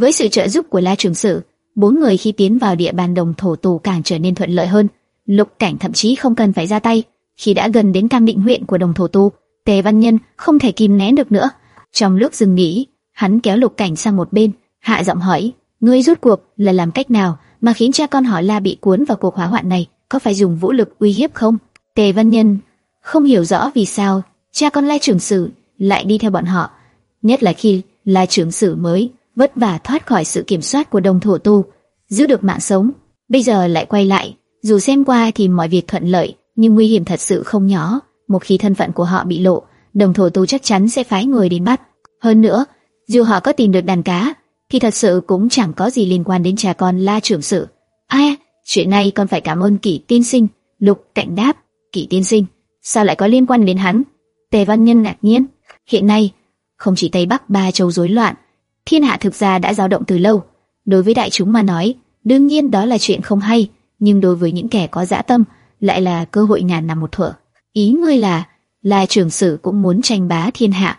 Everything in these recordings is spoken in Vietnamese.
Với sự trợ giúp của La Trường Sử, bốn người khi tiến vào địa bàn đồng thổ tù càng trở nên thuận lợi hơn. Lục Cảnh thậm chí không cần phải ra tay, khi đã gần đến cam định huyện của đồng thổ tu, Tề Văn Nhân không thể kìm nén được nữa. Trong lúc dừng nghỉ, hắn kéo Lục Cảnh sang một bên, hạ giọng hỏi: "Ngươi rút cuộc là làm cách nào mà khiến cha con họ La bị cuốn vào cuộc hỏa hoạn này? Có phải dùng vũ lực uy hiếp không?" Tề Văn Nhân không hiểu rõ vì sao cha con La trưởng sử lại đi theo bọn họ, nhất là khi La trưởng sử mới vất vả thoát khỏi sự kiểm soát của đồng thổ tu, giữ được mạng sống, bây giờ lại quay lại. Dù xem qua thì mọi việc thuận lợi, nhưng nguy hiểm thật sự không nhỏ. Một khi thân phận của họ bị lộ, đồng thổ tu chắc chắn sẽ phái người đến bắt. Hơn nữa, dù họ có tìm được đàn cá, thì thật sự cũng chẳng có gì liên quan đến cha con La trưởng sự. Ai, chuyện này còn phải cảm ơn Kỷ Tiên Sinh. Lục Cảnh đáp, Kỷ Tiên Sinh, sao lại có liên quan đến hắn? Tề Văn Nhân ngạc nhiên. Hiện nay, không chỉ Tây Bắc ba châu rối loạn, thiên hạ thực ra đã dao động từ lâu. Đối với đại chúng mà nói, đương nhiên đó là chuyện không hay, nhưng đối với những kẻ có dã tâm, lại là cơ hội ngàn năm một thuở. Ý ngươi là, là trưởng sử cũng muốn tranh bá thiên hạ.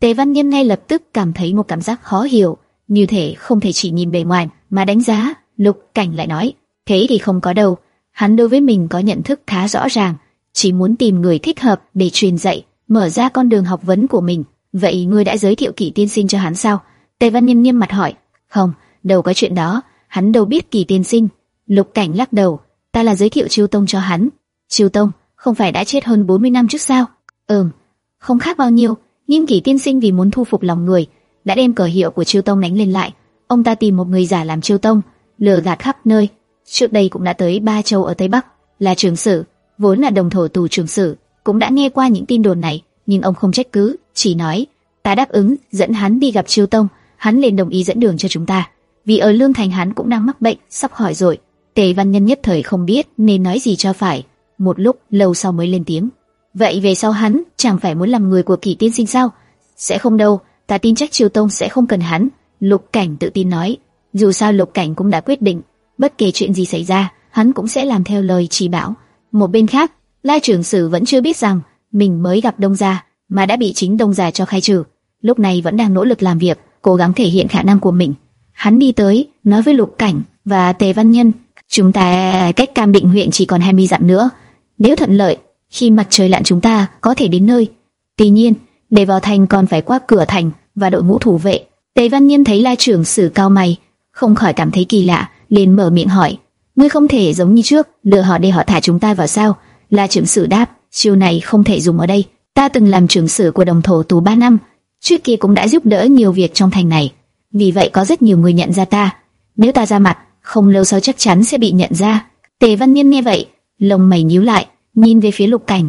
Tề Văn Nhân ngay lập tức cảm thấy một cảm giác khó hiểu, như thể không thể chỉ nhìn bề ngoài mà đánh giá. Lục Cảnh lại nói, thế thì không có đâu. Hắn đối với mình có nhận thức khá rõ ràng, chỉ muốn tìm người thích hợp để truyền dạy, mở ra con đường học vấn của mình. Vậy ngươi đã giới thiệu Kỷ Tiên Sinh cho hắn sao? Tề Văn Niêm nghiêm mặt hỏi. Không, đâu có chuyện đó, hắn đâu biết Kỳ Tiên Sinh. Lục Cảnh lắc đầu, ta là giới thiệu Chiêu Tông cho hắn. Chiêu Tông không phải đã chết hơn 40 năm trước sao? Ừm, không khác bao nhiêu. Nhưng Kỳ Tiên Sinh vì muốn thu phục lòng người, đã đem cờ hiệu của Chiêu Tông đánh lên lại. Ông ta tìm một người giả làm Chiêu Tông, lừa gạt khắp nơi. Trước đây cũng đã tới ba châu ở Tây Bắc, là trường sử, vốn là đồng thổ tù trường sử, cũng đã nghe qua những tin đồn này, nhưng ông không trách cứ, chỉ nói, ta đáp ứng dẫn hắn đi gặp Chiêu Tông, hắn liền đồng ý dẫn đường cho chúng ta. Vì ở Lương Thành hắn cũng đang mắc bệnh, sắp khỏi rồi. Tề Văn Nhân nhất thời không biết nên nói gì cho phải, một lúc lâu sau mới lên tiếng. Vậy về sau hắn chẳng phải muốn làm người của kỳ Tiên Sinh sao? Sẽ không đâu, ta tin chắc Triều Tông sẽ không cần hắn. Lục Cảnh tự tin nói. Dù sao Lục Cảnh cũng đã quyết định, bất kể chuyện gì xảy ra, hắn cũng sẽ làm theo lời chỉ bảo. Một bên khác, Lai trưởng sử vẫn chưa biết rằng mình mới gặp Đông gia mà đã bị chính Đông gia cho khai trừ. Lúc này vẫn đang nỗ lực làm việc, cố gắng thể hiện khả năng của mình. Hắn đi tới, nói với Lục Cảnh và Tề Văn Nhân, chúng ta cách Cam Định huyện chỉ còn 20 dặm nữa. Nếu thuận lợi, khi mặt trời lặn chúng ta có thể đến nơi. Tuy nhiên, để vào thành còn phải qua cửa thành và đội ngũ thủ vệ. Tề Văn nhân thấy La trưởng sử cao mày, không khỏi cảm thấy kỳ lạ, liền mở miệng hỏi: "Ngươi không thể giống như trước, lừa họ để họ thả chúng ta vào sao?" La trưởng sử đáp: "Chiêu này không thể dùng ở đây. Ta từng làm trưởng sử của đồng thổ tù 3 năm, trước kia cũng đã giúp đỡ nhiều việc trong thành này, vì vậy có rất nhiều người nhận ra ta. Nếu ta ra mặt, không lâu sau chắc chắn sẽ bị nhận ra." Tề Văn Nhiên nghe vậy, lông mày nhíu lại, nhìn về phía Lục Cảnh.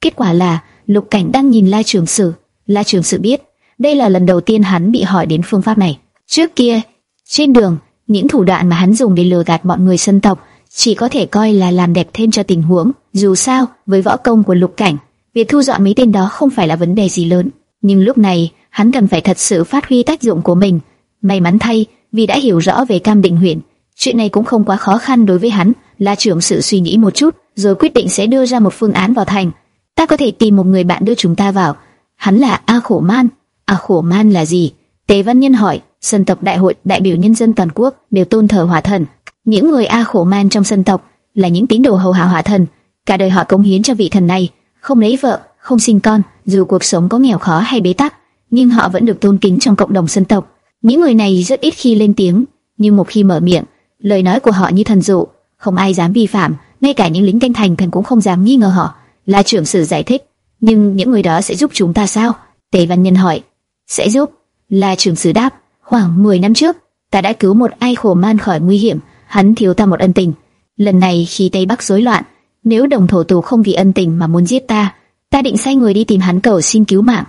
Kết quả là Lục Cảnh đang nhìn La Trường Sử. La Trường Sử biết đây là lần đầu tiên hắn bị hỏi đến phương pháp này. Trước kia, trên đường, những thủ đoạn mà hắn dùng để lừa gạt bọn người dân tộc chỉ có thể coi là làm đẹp thêm cho tình huống. Dù sao, với võ công của Lục Cảnh, việc thu dọn mấy tên đó không phải là vấn đề gì lớn. Nhưng lúc này, hắn cần phải thật sự phát huy tác dụng của mình. May mắn thay, vì đã hiểu rõ về Cam Định huyện, chuyện này cũng không quá khó khăn đối với hắn. La trưởng sự suy nghĩ một chút, rồi quyết định sẽ đưa ra một phương án vào thành. Ta có thể tìm một người bạn đưa chúng ta vào. Hắn là A Khổ Man. A Khổ Man là gì? Tề Văn Nhân hỏi. Dân tộc đại hội đại biểu nhân dân toàn quốc đều tôn thờ hỏa thần. Những người A Khổ Man trong dân tộc là những tín đồ hầu hạ hỏa thần. Cả đời họ cống hiến cho vị thần này, không lấy vợ, không sinh con, dù cuộc sống có nghèo khó hay bế tắc, nhưng họ vẫn được tôn kính trong cộng đồng dân tộc. Những người này rất ít khi lên tiếng, nhưng một khi mở miệng, lời nói của họ như thần dụ, không ai dám vi phạm, ngay cả những lính canh thành thần cũng không dám nghi ngờ họ. La trưởng sử giải thích, nhưng những người đó sẽ giúp chúng ta sao? Tề Văn Nhân hỏi. Sẽ giúp. La trưởng sử đáp, khoảng 10 năm trước, ta đã cứu một ai khổ man khỏi nguy hiểm, hắn thiếu ta một ân tình. Lần này khi Tây Bắc rối loạn, nếu đồng thổ tù không vì ân tình mà muốn giết ta, ta định sai người đi tìm hắn cầu xin cứu mạng.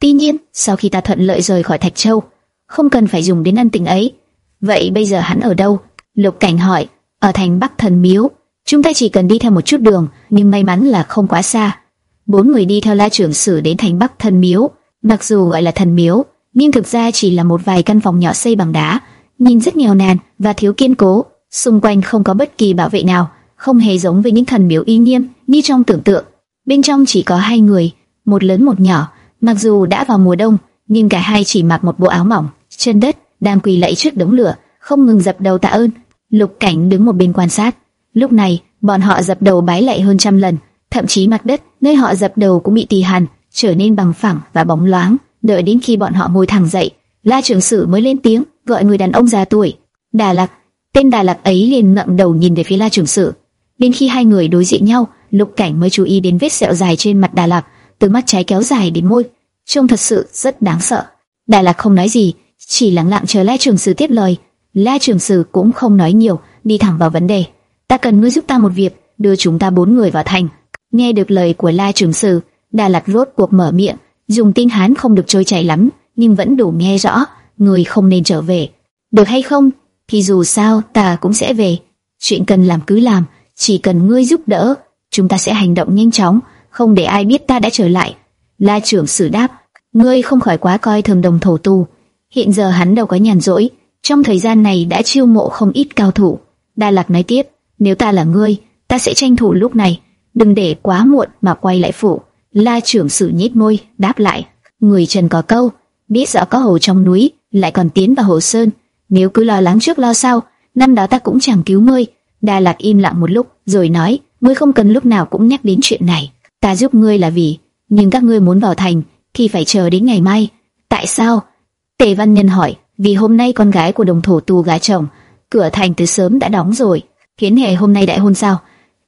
Tuy nhiên, sau khi ta thuận lợi rời khỏi Thạch Châu, không cần phải dùng đến ân tình ấy. Vậy bây giờ hắn ở đâu? Lục Cảnh hỏi. Ở thành Bắc Thần Miếu. Chúng ta chỉ cần đi theo một chút đường, nhưng may mắn là không quá xa. Bốn người đi theo La trưởng sử đến thành Bắc Thần Miếu. Mặc dù gọi là thần miếu, nhưng thực ra chỉ là một vài căn phòng nhỏ xây bằng đá, nhìn rất nghèo nàn và thiếu kiên cố. Xung quanh không có bất kỳ bảo vệ nào, không hề giống với những thần miếu uy nghiêm như trong tưởng tượng. Bên trong chỉ có hai người, một lớn một nhỏ. Mặc dù đã vào mùa đông, nhưng cả hai chỉ mặc một bộ áo mỏng, chân đất đang quỳ lạy trước đống lửa, không ngừng dập đầu tạ ơn. Lục Cảnh đứng một bên quan sát. Lúc này, bọn họ dập đầu bái lạy hơn trăm lần, thậm chí mặt đất nơi họ dập đầu cũng bị tì hằn trở nên bằng phẳng và bóng loáng. Đợi đến khi bọn họ ngồi thẳng dậy, La trưởng sử mới lên tiếng, gọi người đàn ông già tuổi. Đà Lặc, tên Đà Lặc ấy liền ngậm đầu nhìn về phía La trưởng sử. Đến khi hai người đối diện nhau, Lục Cảnh mới chú ý đến vết sẹo dài trên mặt Đà lạt, từ mắt trái kéo dài đến môi, trông thật sự rất đáng sợ. Đà lạt không nói gì, chỉ lặng lặng chờ La trường sử tiếp lời. La trường sử cũng không nói nhiều, đi thẳng vào vấn đề. Ta cần ngươi giúp ta một việc, đưa chúng ta bốn người vào thành. Nghe được lời của La trường sử, Đà Lạt rốt cuộc mở miệng, dùng tiếng Hán không được trôi chảy lắm, nhưng vẫn đủ nghe rõ, người không nên trở về. Được hay không? Thì dù sao ta cũng sẽ về. Chuyện cần làm cứ làm, chỉ cần ngươi giúp đỡ, chúng ta sẽ hành động nhanh chóng, không để ai biết ta đã trở lại. La trưởng sử đáp, ngươi không khỏi quá coi thường đồng thổ tu. Hiện giờ hắn đâu có nhàn rỗi, trong thời gian này đã chiêu mộ không ít cao thủ. Đa Lạc nói tiếp, nếu ta là ngươi, ta sẽ tranh thủ lúc này, đừng để quá muộn mà quay lại phủ. La trưởng sử nhếch môi, đáp lại, người Trần có câu, biết rõ có hồ trong núi, lại còn tiến vào hồ sơn. Nếu cứ lo lắng trước lo sau, năm đó ta cũng chẳng cứu ngươi. Đa Lạc im lặng một lúc, rồi nói, ngươi không cần lúc nào cũng nhắc đến chuyện này. Ta giúp ngươi là vì, nhưng các ngươi muốn vào thành, thì phải chờ đến ngày mai. Tại sao? Tề Văn Nhân hỏi, vì hôm nay con gái của đồng thổ tu gái chồng, cửa thành từ sớm đã đóng rồi. Khiến Hề hôm nay đại hôn sao?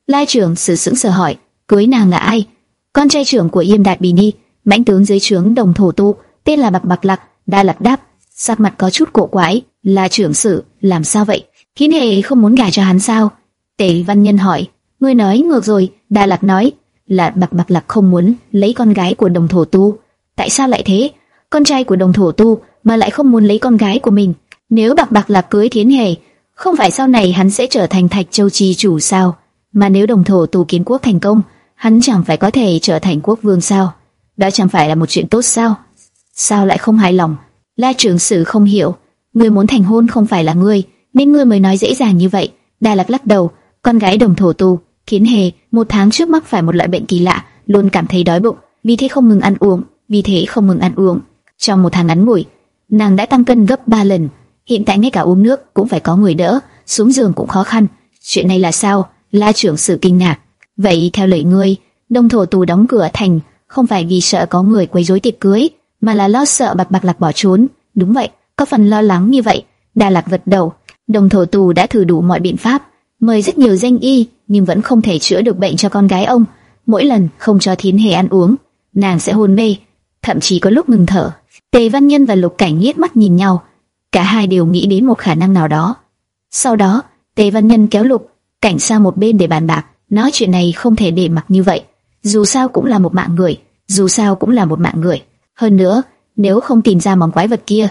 Lai trưởng sử sững sờ hỏi, cưới nàng là ai? Con trai trưởng của Yêm Đạt Bì Ni, mãnh tướng dưới trướng đồng thổ tu, tên là Bạc Bạc Lạc, đa lạc đáp, sắc mặt có chút cổ quái, là trưởng sử, làm sao vậy? Khiến Hề không muốn gả cho hắn sao? Tề Văn Nhân hỏi, ngươi nói ngược rồi, đa lạc nói, là Bạc Bạc Lạc không muốn lấy con gái của đồng thổ tu. Tại sao lại thế? Con trai của đồng thổ tu mà lại không muốn lấy con gái của mình. Nếu Bạc Bạc Lạc cưới Thiến Hề, không phải sau này hắn sẽ trở thành Thạch Châu Chi chủ sao? Mà nếu đồng thổ tu kiến quốc thành công, hắn chẳng phải có thể trở thành quốc vương sao? Đó chẳng phải là một chuyện tốt sao? Sao lại không hài lòng? La trưởng sử không hiểu, người muốn thành hôn không phải là ngươi, nên ngươi mới nói dễ dàng như vậy. Đa Lạc lắc đầu, con gái đồng thổ tu, khiến Hề, một tháng trước mắc phải một loại bệnh kỳ lạ, luôn cảm thấy đói bụng, vì thế không ngừng ăn uống, vì thế không ngừng ăn uống. Trong một tháng ngắn ngủi, nàng đã tăng cân gấp 3 lần. Hiện tại ngay cả uống nước cũng phải có người đỡ, xuống giường cũng khó khăn. Chuyện này là sao? La trưởng sự kinh ngạc. Vậy theo lời ngươi, đồng thổ tù đóng cửa thành không phải vì sợ có người quấy rối tiệc cưới, mà là lo sợ bạc bạc lạc bỏ trốn. Đúng vậy, có phần lo lắng như vậy. Đà lạc vật đầu đồng thổ tù đã thử đủ mọi biện pháp, mời rất nhiều danh y, nhưng vẫn không thể chữa được bệnh cho con gái ông. Mỗi lần không cho thiến hề ăn uống, nàng sẽ hôn mê, thậm chí có lúc ngừng thở. Tề Văn Nhân và Lục Cảnh nghiết mắt nhìn nhau, cả hai đều nghĩ đến một khả năng nào đó. Sau đó, Tề Văn Nhân kéo Lục Cảnh sang một bên để bàn bạc, nói chuyện này không thể để mặc như vậy. Dù sao cũng là một mạng người, dù sao cũng là một mạng người. Hơn nữa, nếu không tìm ra món quái vật kia,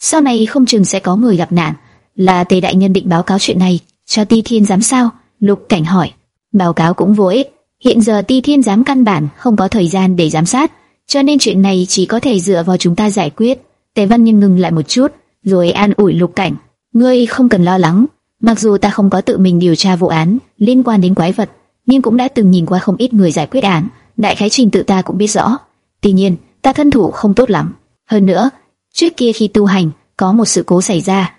sau này không chừng sẽ có người gặp nạn. Là Tề đại nhân định báo cáo chuyện này cho Ti Thiên giám sao? Lục Cảnh hỏi. Báo cáo cũng vô ích. Hiện giờ Ti Thiên giám căn bản không có thời gian để giám sát cho nên chuyện này chỉ có thể dựa vào chúng ta giải quyết. Tề Văn Nhân ngừng lại một chút, rồi an ủi Lục Cảnh, ngươi không cần lo lắng, mặc dù ta không có tự mình điều tra vụ án liên quan đến quái vật, nhưng cũng đã từng nhìn qua không ít người giải quyết án, đại khái trình tự ta cũng biết rõ. Tuy nhiên, ta thân thủ không tốt lắm. Hơn nữa, trước kia khi tu hành, có một sự cố xảy ra,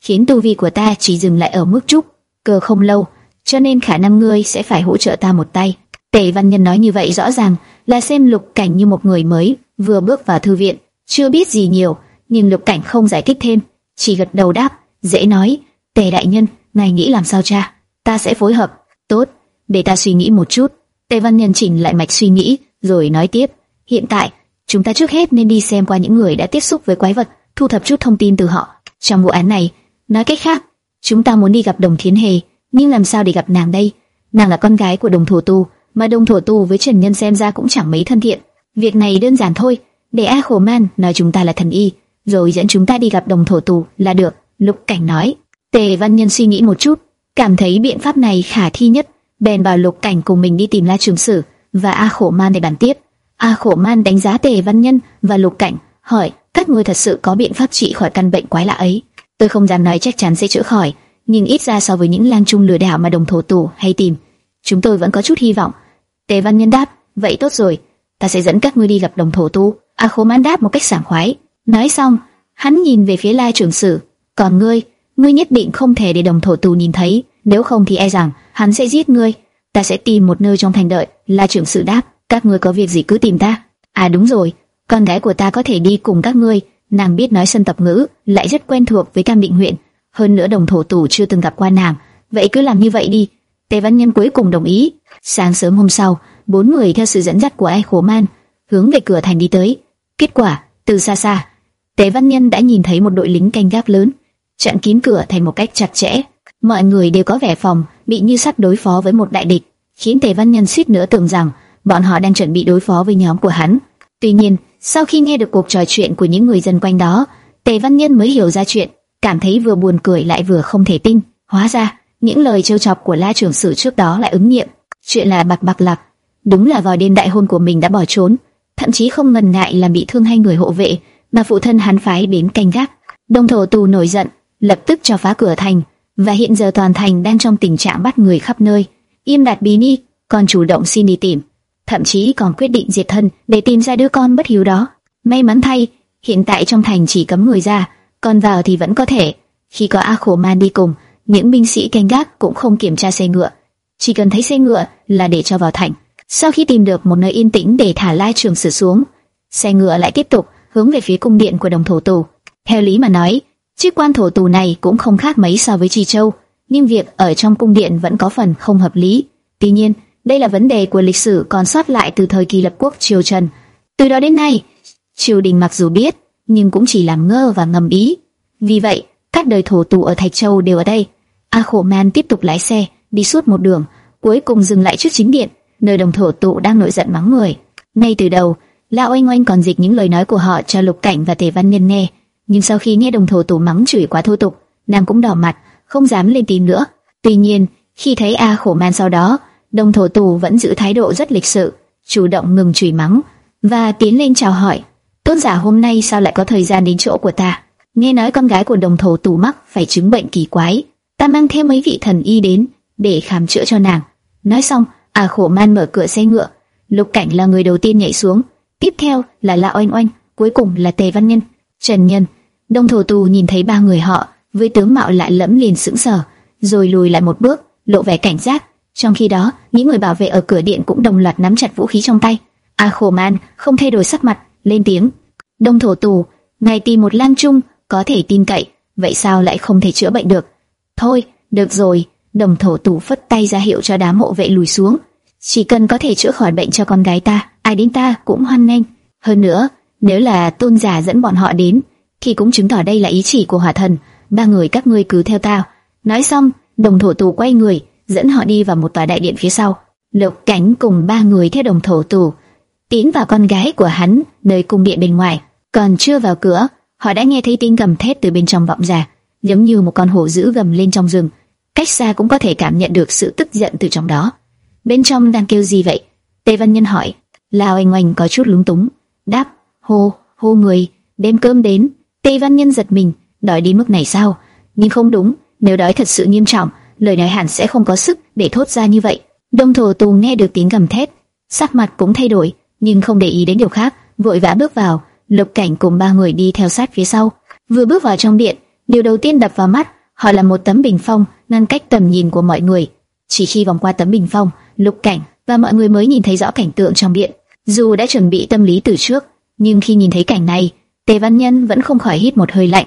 khiến tu vi của ta chỉ dừng lại ở mức trúc, cơ không lâu, cho nên khả năng ngươi sẽ phải hỗ trợ ta một tay. Tề Văn Nhân nói như vậy rõ ràng là xem Lục Cảnh như một người mới vừa bước vào thư viện, chưa biết gì nhiều, nhưng Lục Cảnh không giải thích thêm, chỉ gật đầu đáp, dễ nói. Tề đại nhân, ngài nghĩ làm sao cha? Ta sẽ phối hợp. Tốt, để ta suy nghĩ một chút. Tề Văn Nhân chỉnh lại mạch suy nghĩ, rồi nói tiếp. Hiện tại, chúng ta trước hết nên đi xem qua những người đã tiếp xúc với quái vật, thu thập chút thông tin từ họ. Trong vụ án này, nói cách khác, chúng ta muốn đi gặp Đồng Thiến Hề, nhưng làm sao để gặp nàng đây? Nàng là con gái của Đồng Thổ Tu mà đồng thổ tu với Trần Nhân xem ra cũng chẳng mấy thân thiện. Việc này đơn giản thôi, để A Khổ Man nói chúng ta là thần y, rồi dẫn chúng ta đi gặp đồng thổ tu là được. Lục Cảnh nói. Tề Văn Nhân suy nghĩ một chút, cảm thấy biện pháp này khả thi nhất, bèn bảo Lục Cảnh cùng mình đi tìm La Trường Sử và A Khổ Man để bàn tiếp. A Khổ Man đánh giá Tề Văn Nhân và Lục Cảnh, hỏi: các ngươi thật sự có biện pháp trị khỏi căn bệnh quái lạ ấy? Tôi không dám nói chắc chắn sẽ chữa khỏi, nhưng ít ra so với những lang trung lừa đảo mà đồng thổ tù hay tìm chúng tôi vẫn có chút hy vọng. Tề Văn Nhân đáp, vậy tốt rồi, ta sẽ dẫn các ngươi đi gặp đồng thổ tu. A Khố Mãn đáp một cách sảng khoái. Nói xong, hắn nhìn về phía Lai Trường Sử, Còn ngươi, ngươi nhất định không thể để đồng thổ tù nhìn thấy, nếu không thì e rằng hắn sẽ giết ngươi. Ta sẽ tìm một nơi trong thành đợi. lai trưởng sự đáp, các ngươi có việc gì cứ tìm ta. À đúng rồi, con gái của ta có thể đi cùng các ngươi. Nàng biết nói sân tập ngữ, lại rất quen thuộc với Cam Định huyện. Hơn nữa đồng thổ tù chưa từng gặp qua nàng, vậy cứ làm như vậy đi. Tề Văn Nhân cuối cùng đồng ý. Sáng sớm hôm sau, bốn người theo sự dẫn dắt của Ai Khổ Man hướng về cửa thành đi tới. Kết quả, từ xa xa, Tề Văn Nhân đã nhìn thấy một đội lính canh gác lớn, chặn kín cửa thành một cách chặt chẽ. Mọi người đều có vẻ phòng bị như sắp đối phó với một đại địch, khiến Tề Văn Nhân suýt nữa tưởng rằng bọn họ đang chuẩn bị đối phó với nhóm của hắn. Tuy nhiên, sau khi nghe được cuộc trò chuyện của những người dân quanh đó, Tề Văn Nhân mới hiểu ra chuyện, cảm thấy vừa buồn cười lại vừa không thể tin. Hóa ra, những lời trêu chọc của La trưởng sử trước đó lại ứng nghiệm. Chuyện là bạc bạc lạc, đúng là vào đêm đại hôn của mình đã bỏ trốn, thậm chí không ngần ngại làm bị thương hai người hộ vệ mà phụ thân hắn phái đến canh gác. Đông thổ tù nổi giận, lập tức cho phá cửa thành, và hiện giờ toàn thành đang trong tình trạng bắt người khắp nơi. Im Đạt Bí Ni còn chủ động xin đi tìm, thậm chí còn quyết định diệt thân để tìm ra đứa con bất hiếu đó. May mắn thay, hiện tại trong thành chỉ cấm người ra, còn vào thì vẫn có thể. Khi có A Khổ Man đi cùng, những binh sĩ canh gác cũng không kiểm tra xe ngựa, chỉ cần thấy xe ngựa là để cho vào thành. Sau khi tìm được một nơi yên tĩnh để thả lai trường sử xuống, xe ngựa lại tiếp tục hướng về phía cung điện của đồng thổ tù. Theo lý mà nói, chiếc quan thổ tù này cũng không khác mấy so với Trì Châu, nhưng việc ở trong cung điện vẫn có phần không hợp lý. Tuy nhiên, đây là vấn đề của lịch sử còn sót lại từ thời kỳ lập quốc triều Trần. Từ đó đến nay, triều đình mặc dù biết, nhưng cũng chỉ làm ngơ và ngầm ý. Vì vậy, các đời thổ tù ở Thạch Châu đều ở đây. A Khổ Man tiếp tục lái xe, đi suốt một đường, cuối cùng dừng lại trước chính điện, nơi đồng thổ tụ đang nổi giận mắng người. Ngay từ đầu, lão oanh oanh còn dịch những lời nói của họ cho Lục Cảnh và Tề Văn niên nghe, nhưng sau khi nghe đồng thổ tụ mắng chửi quá thô tục, nàng cũng đỏ mặt, không dám lên tiếng nữa. Tuy nhiên, khi thấy A Khổ Man sau đó, đồng thổ tù vẫn giữ thái độ rất lịch sự, chủ động ngừng chửi mắng và tiến lên chào hỏi. Tôn giả hôm nay sao lại có thời gian đến chỗ của ta? Nghe nói con gái của đồng thổ tù mắc phải chứng bệnh kỳ quái, ta mang thêm mấy vị thần y đến để khám chữa cho nàng. Nói xong, à Khổ Man mở cửa xe ngựa, Lục Cảnh là người đầu tiên nhảy xuống, tiếp theo là La Oanh Oanh, cuối cùng là Tề Văn Nhân, Trần Nhân. Đông Thổ Tù nhìn thấy ba người họ, với tướng mạo lạ lẫm liền sững sờ, rồi lùi lại một bước, lộ vẻ cảnh giác. Trong khi đó, những người bảo vệ ở cửa điện cũng đồng loạt nắm chặt vũ khí trong tay. A Khổ Man không thay đổi sắc mặt, lên tiếng: "Đông Thổ Tù, ngài tìm một lang trung có thể tin cậy, vậy sao lại không thể chữa bệnh được?" "Thôi, được rồi." Đồng Thổ Tù phất tay ra hiệu cho đám hộ vệ lùi xuống. Chỉ cần có thể chữa khỏi bệnh cho con gái ta, ai đến ta cũng hoan nghênh. Hơn nữa, nếu là tôn giả dẫn bọn họ đến, thì cũng chứng tỏ đây là ý chỉ của hỏa thần. Ba người các ngươi cứ theo tao. Nói xong, đồng thổ tù quay người, dẫn họ đi vào một tòa đại điện phía sau. Lục cảnh cùng ba người theo đồng thổ tù, tiến vào con gái của hắn, nơi cung điện bên ngoài. Còn chưa vào cửa, họ đã nghe thấy tiếng gầm thét từ bên trong vọng ra, giống như một con hổ dữ gầm lên trong rừng. Cách xa cũng có thể cảm nhận được sự tức giận từ trong đó bên trong đang kêu gì vậy? Tề Văn Nhân hỏi. Lao Anh Oanh có chút lúng túng, đáp, hô, hô người, đem cơm đến. Tề Văn Nhân giật mình, đói đi mức này sao? Nhưng không đúng, nếu đói thật sự nghiêm trọng, lời nói hẳn sẽ không có sức để thốt ra như vậy. Đông Thổ Tù nghe được tiếng gầm thét, sắc mặt cũng thay đổi, nhưng không để ý đến điều khác, vội vã bước vào. Lục Cảnh cùng ba người đi theo sát phía sau. Vừa bước vào trong điện, điều đầu tiên đập vào mắt họ là một tấm bình phong ngăn cách tầm nhìn của mọi người. Chỉ khi vòng qua tấm bình phong, Lục Cảnh và mọi người mới nhìn thấy rõ cảnh tượng trong điện. Dù đã chuẩn bị tâm lý từ trước, nhưng khi nhìn thấy cảnh này, Tề Văn Nhân vẫn không khỏi hít một hơi lạnh.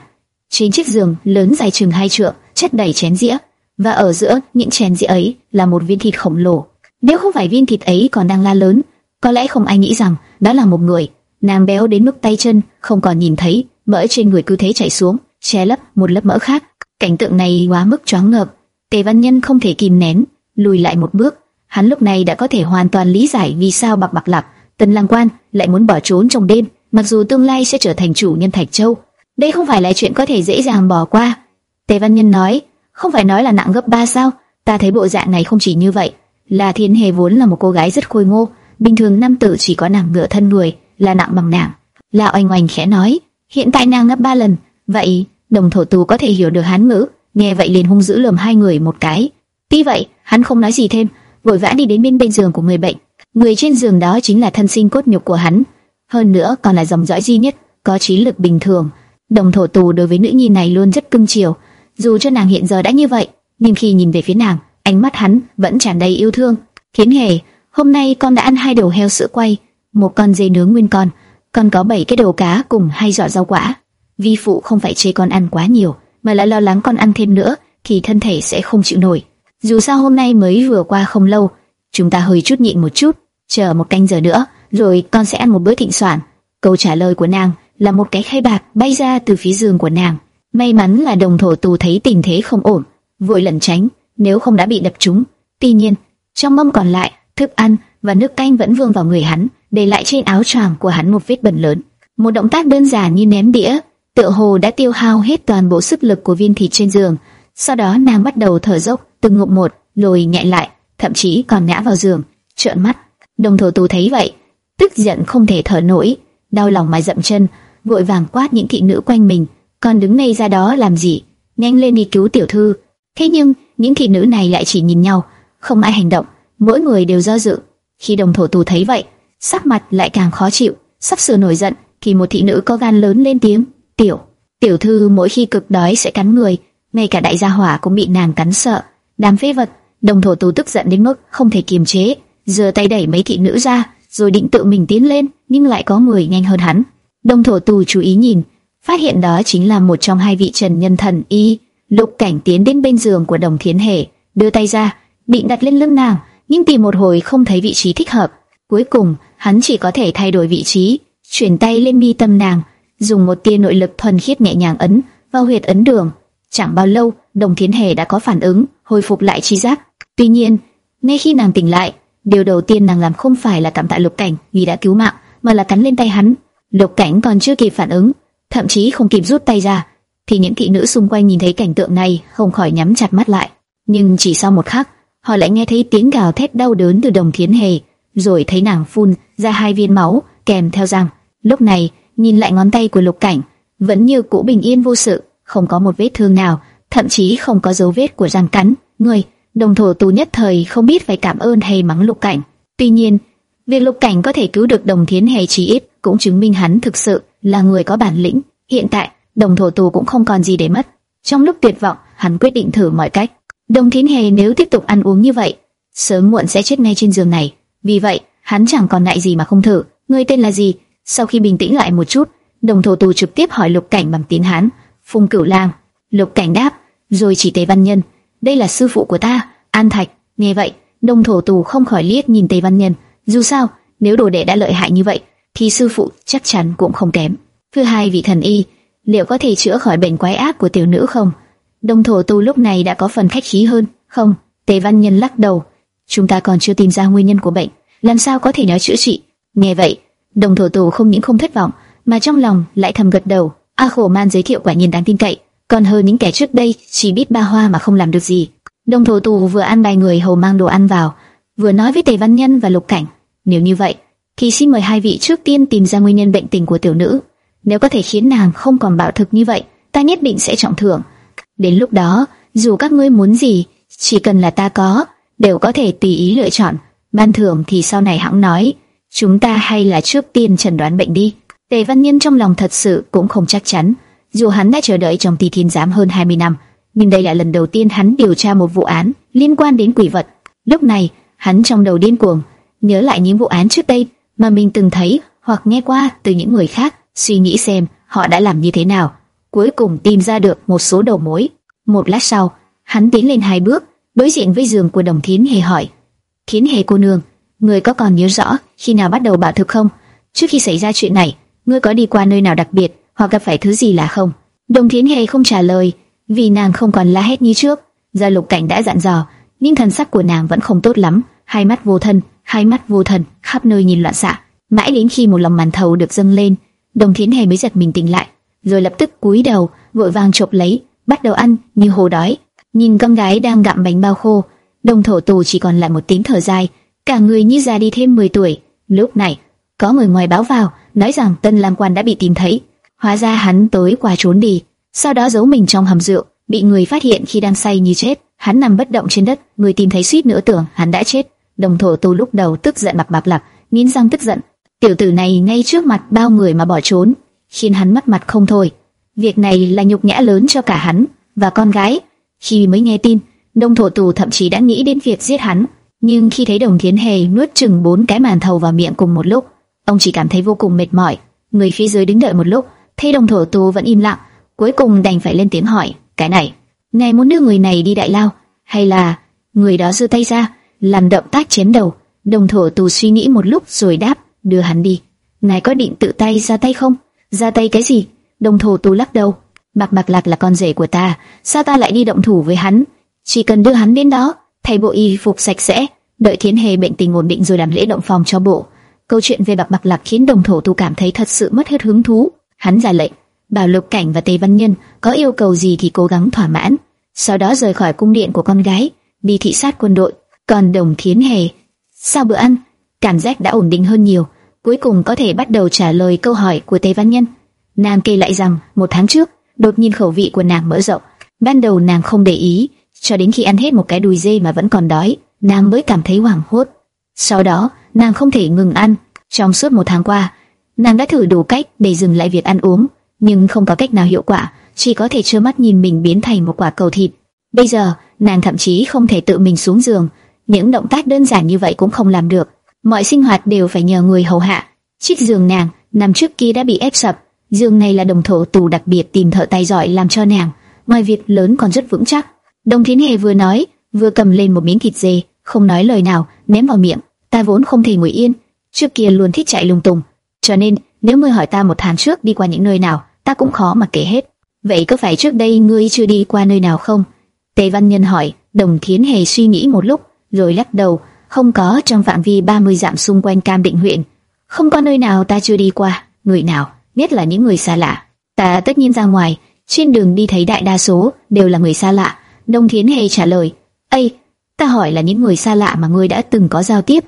Trên chiếc giường lớn dài chừng hai trượng, chất đầy chén dĩa, và ở giữa những chén dĩa ấy là một viên thịt khổng lồ. Nếu không phải viên thịt ấy còn đang la lớn, có lẽ không ai nghĩ rằng đó là một người. Nàng béo đến mức tay chân không còn nhìn thấy, mỡ trên người cứ thế chảy xuống, che lấp một lớp mỡ khác. Cảnh tượng này quá mức choáng ngợp, Tề Văn Nhân không thể kìm nén, lùi lại một bước, Hắn lúc này đã có thể hoàn toàn lý giải vì sao Bạc Bạc Lạp, Tần Lang Quan lại muốn bỏ trốn trong đêm, mặc dù tương lai sẽ trở thành chủ nhân Thạch Châu. Đây không phải là chuyện có thể dễ dàng bỏ qua. Tề Văn Nhân nói, không phải nói là nặng gấp ba sao? Ta thấy bộ dạng này không chỉ như vậy. Là Thiên Hề vốn là một cô gái rất khôi ngô, bình thường nam tử chỉ có nằm ngửa thân người, là nặng bằng nàng. La Oanh Oanh khẽ nói, hiện tại nàng gấp ba lần, vậy đồng thổ tù có thể hiểu được hán ngữ, nghe vậy liền hung dữ lườm hai người một cái. Tuy vậy, hắn không nói gì thêm, vội vã đi đến bên bên giường của người bệnh. Người trên giường đó chính là thân sinh cốt nhục của hắn, hơn nữa còn là dòng dõi duy nhất có trí lực bình thường. Đồng thổ tù đối với nữ nhi này luôn rất cưng chiều, dù cho nàng hiện giờ đã như vậy, nhưng khi nhìn về phía nàng, ánh mắt hắn vẫn tràn đầy yêu thương. Khiến Hề, hôm nay con đã ăn hai đầu heo sữa quay, một con dê nướng nguyên con, còn có bảy cái đầu cá cùng hai giỏ rau quả. Vi phụ không phải chê con ăn quá nhiều, mà lại lo lắng con ăn thêm nữa thì thân thể sẽ không chịu nổi. Dù sao hôm nay mới vừa qua không lâu, chúng ta hơi chút nhịn một chút, chờ một canh giờ nữa, rồi con sẽ ăn một bữa thịnh soạn. Câu trả lời của nàng là một cái khay bạc bay ra từ phía giường của nàng. May mắn là đồng thổ tù thấy tình thế không ổn, vội lẩn tránh, nếu không đã bị đập trúng. Tuy nhiên, trong mâm còn lại, thức ăn và nước canh vẫn vương vào người hắn, để lại trên áo choàng của hắn một vết bẩn lớn. Một động tác đơn giản như ném đĩa, tựa hồ đã tiêu hao hết toàn bộ sức lực của viên thịt trên giường. Sau đó nàng bắt đầu thở dốc, từng ngụm một, rồi nhẹ lại, thậm chí còn ngã vào giường, trợn mắt. Đồng thổ tù thấy vậy, tức giận không thể thở nổi, đau lòng mà dậm chân, vội vàng quát những thị nữ quanh mình, còn đứng ngay ra đó làm gì? Nhanh lên đi cứu tiểu thư. Thế nhưng những thị nữ này lại chỉ nhìn nhau, không ai hành động, mỗi người đều do dự. Khi đồng thổ tù thấy vậy, sắc mặt lại càng khó chịu, sắp sửa nổi giận, thì một thị nữ có gan lớn lên tiếng, tiểu, tiểu thư mỗi khi cực đói sẽ cắn người, ngay cả đại gia hỏa cũng bị nàng cắn sợ. Đám phế vật, đồng thổ tù tức giận đến mức không thể kiềm chế, giơ tay đẩy mấy thị nữ ra, rồi định tự mình tiến lên, nhưng lại có người nhanh hơn hắn. Đồng thổ tù chú ý nhìn, phát hiện đó chính là một trong hai vị trần nhân thần y. Lục cảnh tiến đến bên giường của đồng thiến hệ đưa tay ra, định đặt lên lưng nàng, nhưng tìm một hồi không thấy vị trí thích hợp. Cuối cùng, hắn chỉ có thể thay đổi vị trí, chuyển tay lên mi tâm nàng, dùng một tia nội lực thuần khiết nhẹ nhàng ấn vào huyệt ấn đường. Chẳng bao lâu, đồng thiến hề đã có phản ứng, hồi phục lại trí giác. Tuy nhiên, ngay khi nàng tỉnh lại, điều đầu tiên nàng làm không phải là cảm tạ lục cảnh vì đã cứu mạng, mà là cắn lên tay hắn. Lục cảnh còn chưa kịp phản ứng, thậm chí không kịp rút tay ra, thì những thị nữ xung quanh nhìn thấy cảnh tượng này không khỏi nhắm chặt mắt lại. Nhưng chỉ sau một khắc, họ lại nghe thấy tiếng gào thét đau đớn từ đồng thiến hề, rồi thấy nàng phun ra hai viên máu kèm theo răng. Lúc này, nhìn lại ngón tay của lục cảnh, vẫn như cũ bình yên vô sự, không có một vết thương nào, thậm chí không có dấu vết của răng cắn. Người, đồng thổ tù nhất thời không biết phải cảm ơn hay mắng lục cảnh. Tuy nhiên, việc lục cảnh có thể cứu được đồng thiến hề chí ít cũng chứng minh hắn thực sự là người có bản lĩnh. Hiện tại, đồng thổ tù cũng không còn gì để mất. Trong lúc tuyệt vọng, hắn quyết định thử mọi cách. Đồng thiến hề nếu tiếp tục ăn uống như vậy, sớm muộn sẽ chết ngay trên giường này. Vì vậy, hắn chẳng còn ngại gì mà không thử. Ngươi tên là gì? Sau khi bình tĩnh lại một chút, đồng thổ tù trực tiếp hỏi lục cảnh bằng tiếng hán. Phùng Cửu Lang. Lục cảnh đáp, rồi chỉ Tề Văn Nhân. Đây là sư phụ của ta, An Thạch. Nghe vậy, đồng thổ tù không khỏi liếc nhìn Tề Văn Nhân. Dù sao, nếu đồ đệ đã lợi hại như vậy, thì sư phụ chắc chắn cũng không kém. Thứ hai vị thần y, liệu có thể chữa khỏi bệnh quái ác của tiểu nữ không? Đông thổ tu lúc này đã có phần khách khí hơn. Không, Tề Văn Nhân lắc đầu. Chúng ta còn chưa tìm ra nguyên nhân của bệnh, làm sao có thể nói chữa trị? Nghe vậy, đồng thổ tu không những không thất vọng, mà trong lòng lại thầm gật đầu. A Khổ Man giới thiệu quả nhiên đáng tin cậy, còn hơn những kẻ trước đây chỉ biết ba hoa mà không làm được gì. đồng thổ tu vừa ăn bài người hầu mang đồ ăn vào, vừa nói với Tề Văn Nhân và Lục Cảnh. Nếu như vậy, thì xin mời hai vị trước tiên tìm ra nguyên nhân bệnh tình của tiểu nữ. Nếu có thể khiến nàng không còn bạo thực như vậy, ta nhất định sẽ trọng thưởng. Đến lúc đó, dù các ngươi muốn gì, chỉ cần là ta có, đều có thể tùy ý lựa chọn. Ban thưởng thì sau này hãng nói, chúng ta hay là trước tiên chẩn đoán bệnh đi. Tề Văn Nhân trong lòng thật sự cũng không chắc chắn, dù hắn đã chờ đợi trong Tỳ Thiên giám hơn 20 năm, nhưng đây là lần đầu tiên hắn điều tra một vụ án liên quan đến quỷ vật. Lúc này, hắn trong đầu điên cuồng, nhớ lại những vụ án trước đây mà mình từng thấy hoặc nghe qua từ những người khác, suy nghĩ xem họ đã làm như thế nào. Cuối cùng tìm ra được một số đầu mối. Một lát sau, hắn tiến lên hai bước, đối diện với giường của Đồng Thiến Hề hỏi: "Thiến Hề cô nương, người có còn nhớ rõ khi nào bắt đầu bảo thực không? Trước khi xảy ra chuyện này, ngươi có đi qua nơi nào đặc biệt hoặc gặp phải thứ gì là không?" Đồng Thiến Hề không trả lời, vì nàng không còn la hét như trước. Gia Lục Cảnh đã dặn dò, nhưng thần sắc của nàng vẫn không tốt lắm, hai mắt vô thân, hai mắt vô thần, khắp nơi nhìn loạn xạ. Mãi đến khi một lòng màn thầu được dâng lên, Đồng Thiến Hề mới giật mình tỉnh lại, rồi lập tức cúi đầu, vội vàng chộp lấy, bắt đầu ăn như hồ đói. Nhìn con gái đang gặm bánh bao khô, Đồng Thổ Tù chỉ còn lại một tiếng thở dài, cả người như già đi thêm 10 tuổi. Lúc này, có người ngoài báo vào, nói rằng Tân Lam Quan đã bị tìm thấy. Hóa ra hắn tối qua trốn đi, sau đó giấu mình trong hầm rượu, bị người phát hiện khi đang say như chết. Hắn nằm bất động trên đất, người tìm thấy suýt nữa tưởng hắn đã chết. Đồng thổ Tù lúc đầu tức giận bập bập lặp, nghiến răng tức giận. Tiểu tử này ngay trước mặt bao người mà bỏ trốn, khiến hắn mất mặt không thôi. Việc này là nhục nhã lớn cho cả hắn và con gái. Khi mới nghe tin, Đông Thổ Tù thậm chí đã nghĩ đến việc giết hắn, nhưng khi thấy Đồng Thiến Hề nuốt chừng bốn cái màn thầu vào miệng cùng một lúc, ông chỉ cảm thấy vô cùng mệt mỏi. Người phía dưới đứng đợi một lúc, thấy đồng Thổ Tù vẫn im lặng, cuối cùng đành phải lên tiếng hỏi, "Cái này, ngài muốn đưa người này đi đại lao, hay là?" Người đó giơ tay ra, làm động tác chém đầu. Đồng Thổ Tù suy nghĩ một lúc rồi đáp, "Đưa hắn đi." "Ngài có định tự tay ra tay không?" "Ra tay cái gì?" Đồng Thổ tu lắc đầu, Mạc Mạc Lạc là con rể của ta, sao ta lại đi động thủ với hắn? Chỉ cần đưa hắn đến đó, thay bộ y phục sạch sẽ, đợi Thiến Hề bệnh tình ổn định rồi làm lễ động phòng cho bộ. Câu chuyện về Mạc Mạc Lạc khiến Đồng Thổ Tu cảm thấy thật sự mất hết hứng thú. Hắn ra lệnh, bảo Lục Cảnh và Tề Văn Nhân có yêu cầu gì thì cố gắng thỏa mãn. Sau đó rời khỏi cung điện của con gái, đi thị sát quân đội. Còn Đồng Thiến Hề, sau bữa ăn, cảm giác đã ổn định hơn nhiều. Cuối cùng có thể bắt đầu trả lời câu hỏi của Tề Văn Nhân. Nàng kể lại rằng một tháng trước, đột nhiên khẩu vị của nàng mở rộng. Ban đầu nàng không để ý, cho đến khi ăn hết một cái đùi dê mà vẫn còn đói, nàng mới cảm thấy hoảng hốt. Sau đó, nàng không thể ngừng ăn. Trong suốt một tháng qua, nàng đã thử đủ cách để dừng lại việc ăn uống, nhưng không có cách nào hiệu quả, chỉ có thể trơ mắt nhìn mình biến thành một quả cầu thịt. Bây giờ, nàng thậm chí không thể tự mình xuống giường, những động tác đơn giản như vậy cũng không làm được. Mọi sinh hoạt đều phải nhờ người hầu hạ. Chiếc giường nàng nằm trước kia đã bị ép sập, giường này là đồng thổ tù đặc biệt tìm thợ tay giỏi làm cho nàng, ngoài việc lớn còn rất vững chắc. Đồng Thiến Hề vừa nói, vừa cầm lên một miếng thịt dê, không nói lời nào, ném vào miệng. Ta vốn không thể ngồi yên, trước kia luôn thích chạy lung tung, cho nên nếu ngươi hỏi ta một tháng trước đi qua những nơi nào, ta cũng khó mà kể hết. Vậy có phải trước đây ngươi chưa đi qua nơi nào không? Tề Văn Nhân hỏi. Đồng Thiến Hề suy nghĩ một lúc, rồi lắc đầu, không có trong phạm vi 30 dặm xung quanh Cam Định huyện, không có nơi nào ta chưa đi qua. Người nào? Nhất là những người xa lạ. Ta tất nhiên ra ngoài, trên đường đi thấy đại đa số đều là người xa lạ Đông Thiến Hề trả lời, "Ây, ta hỏi là những người xa lạ mà ngươi đã từng có giao tiếp."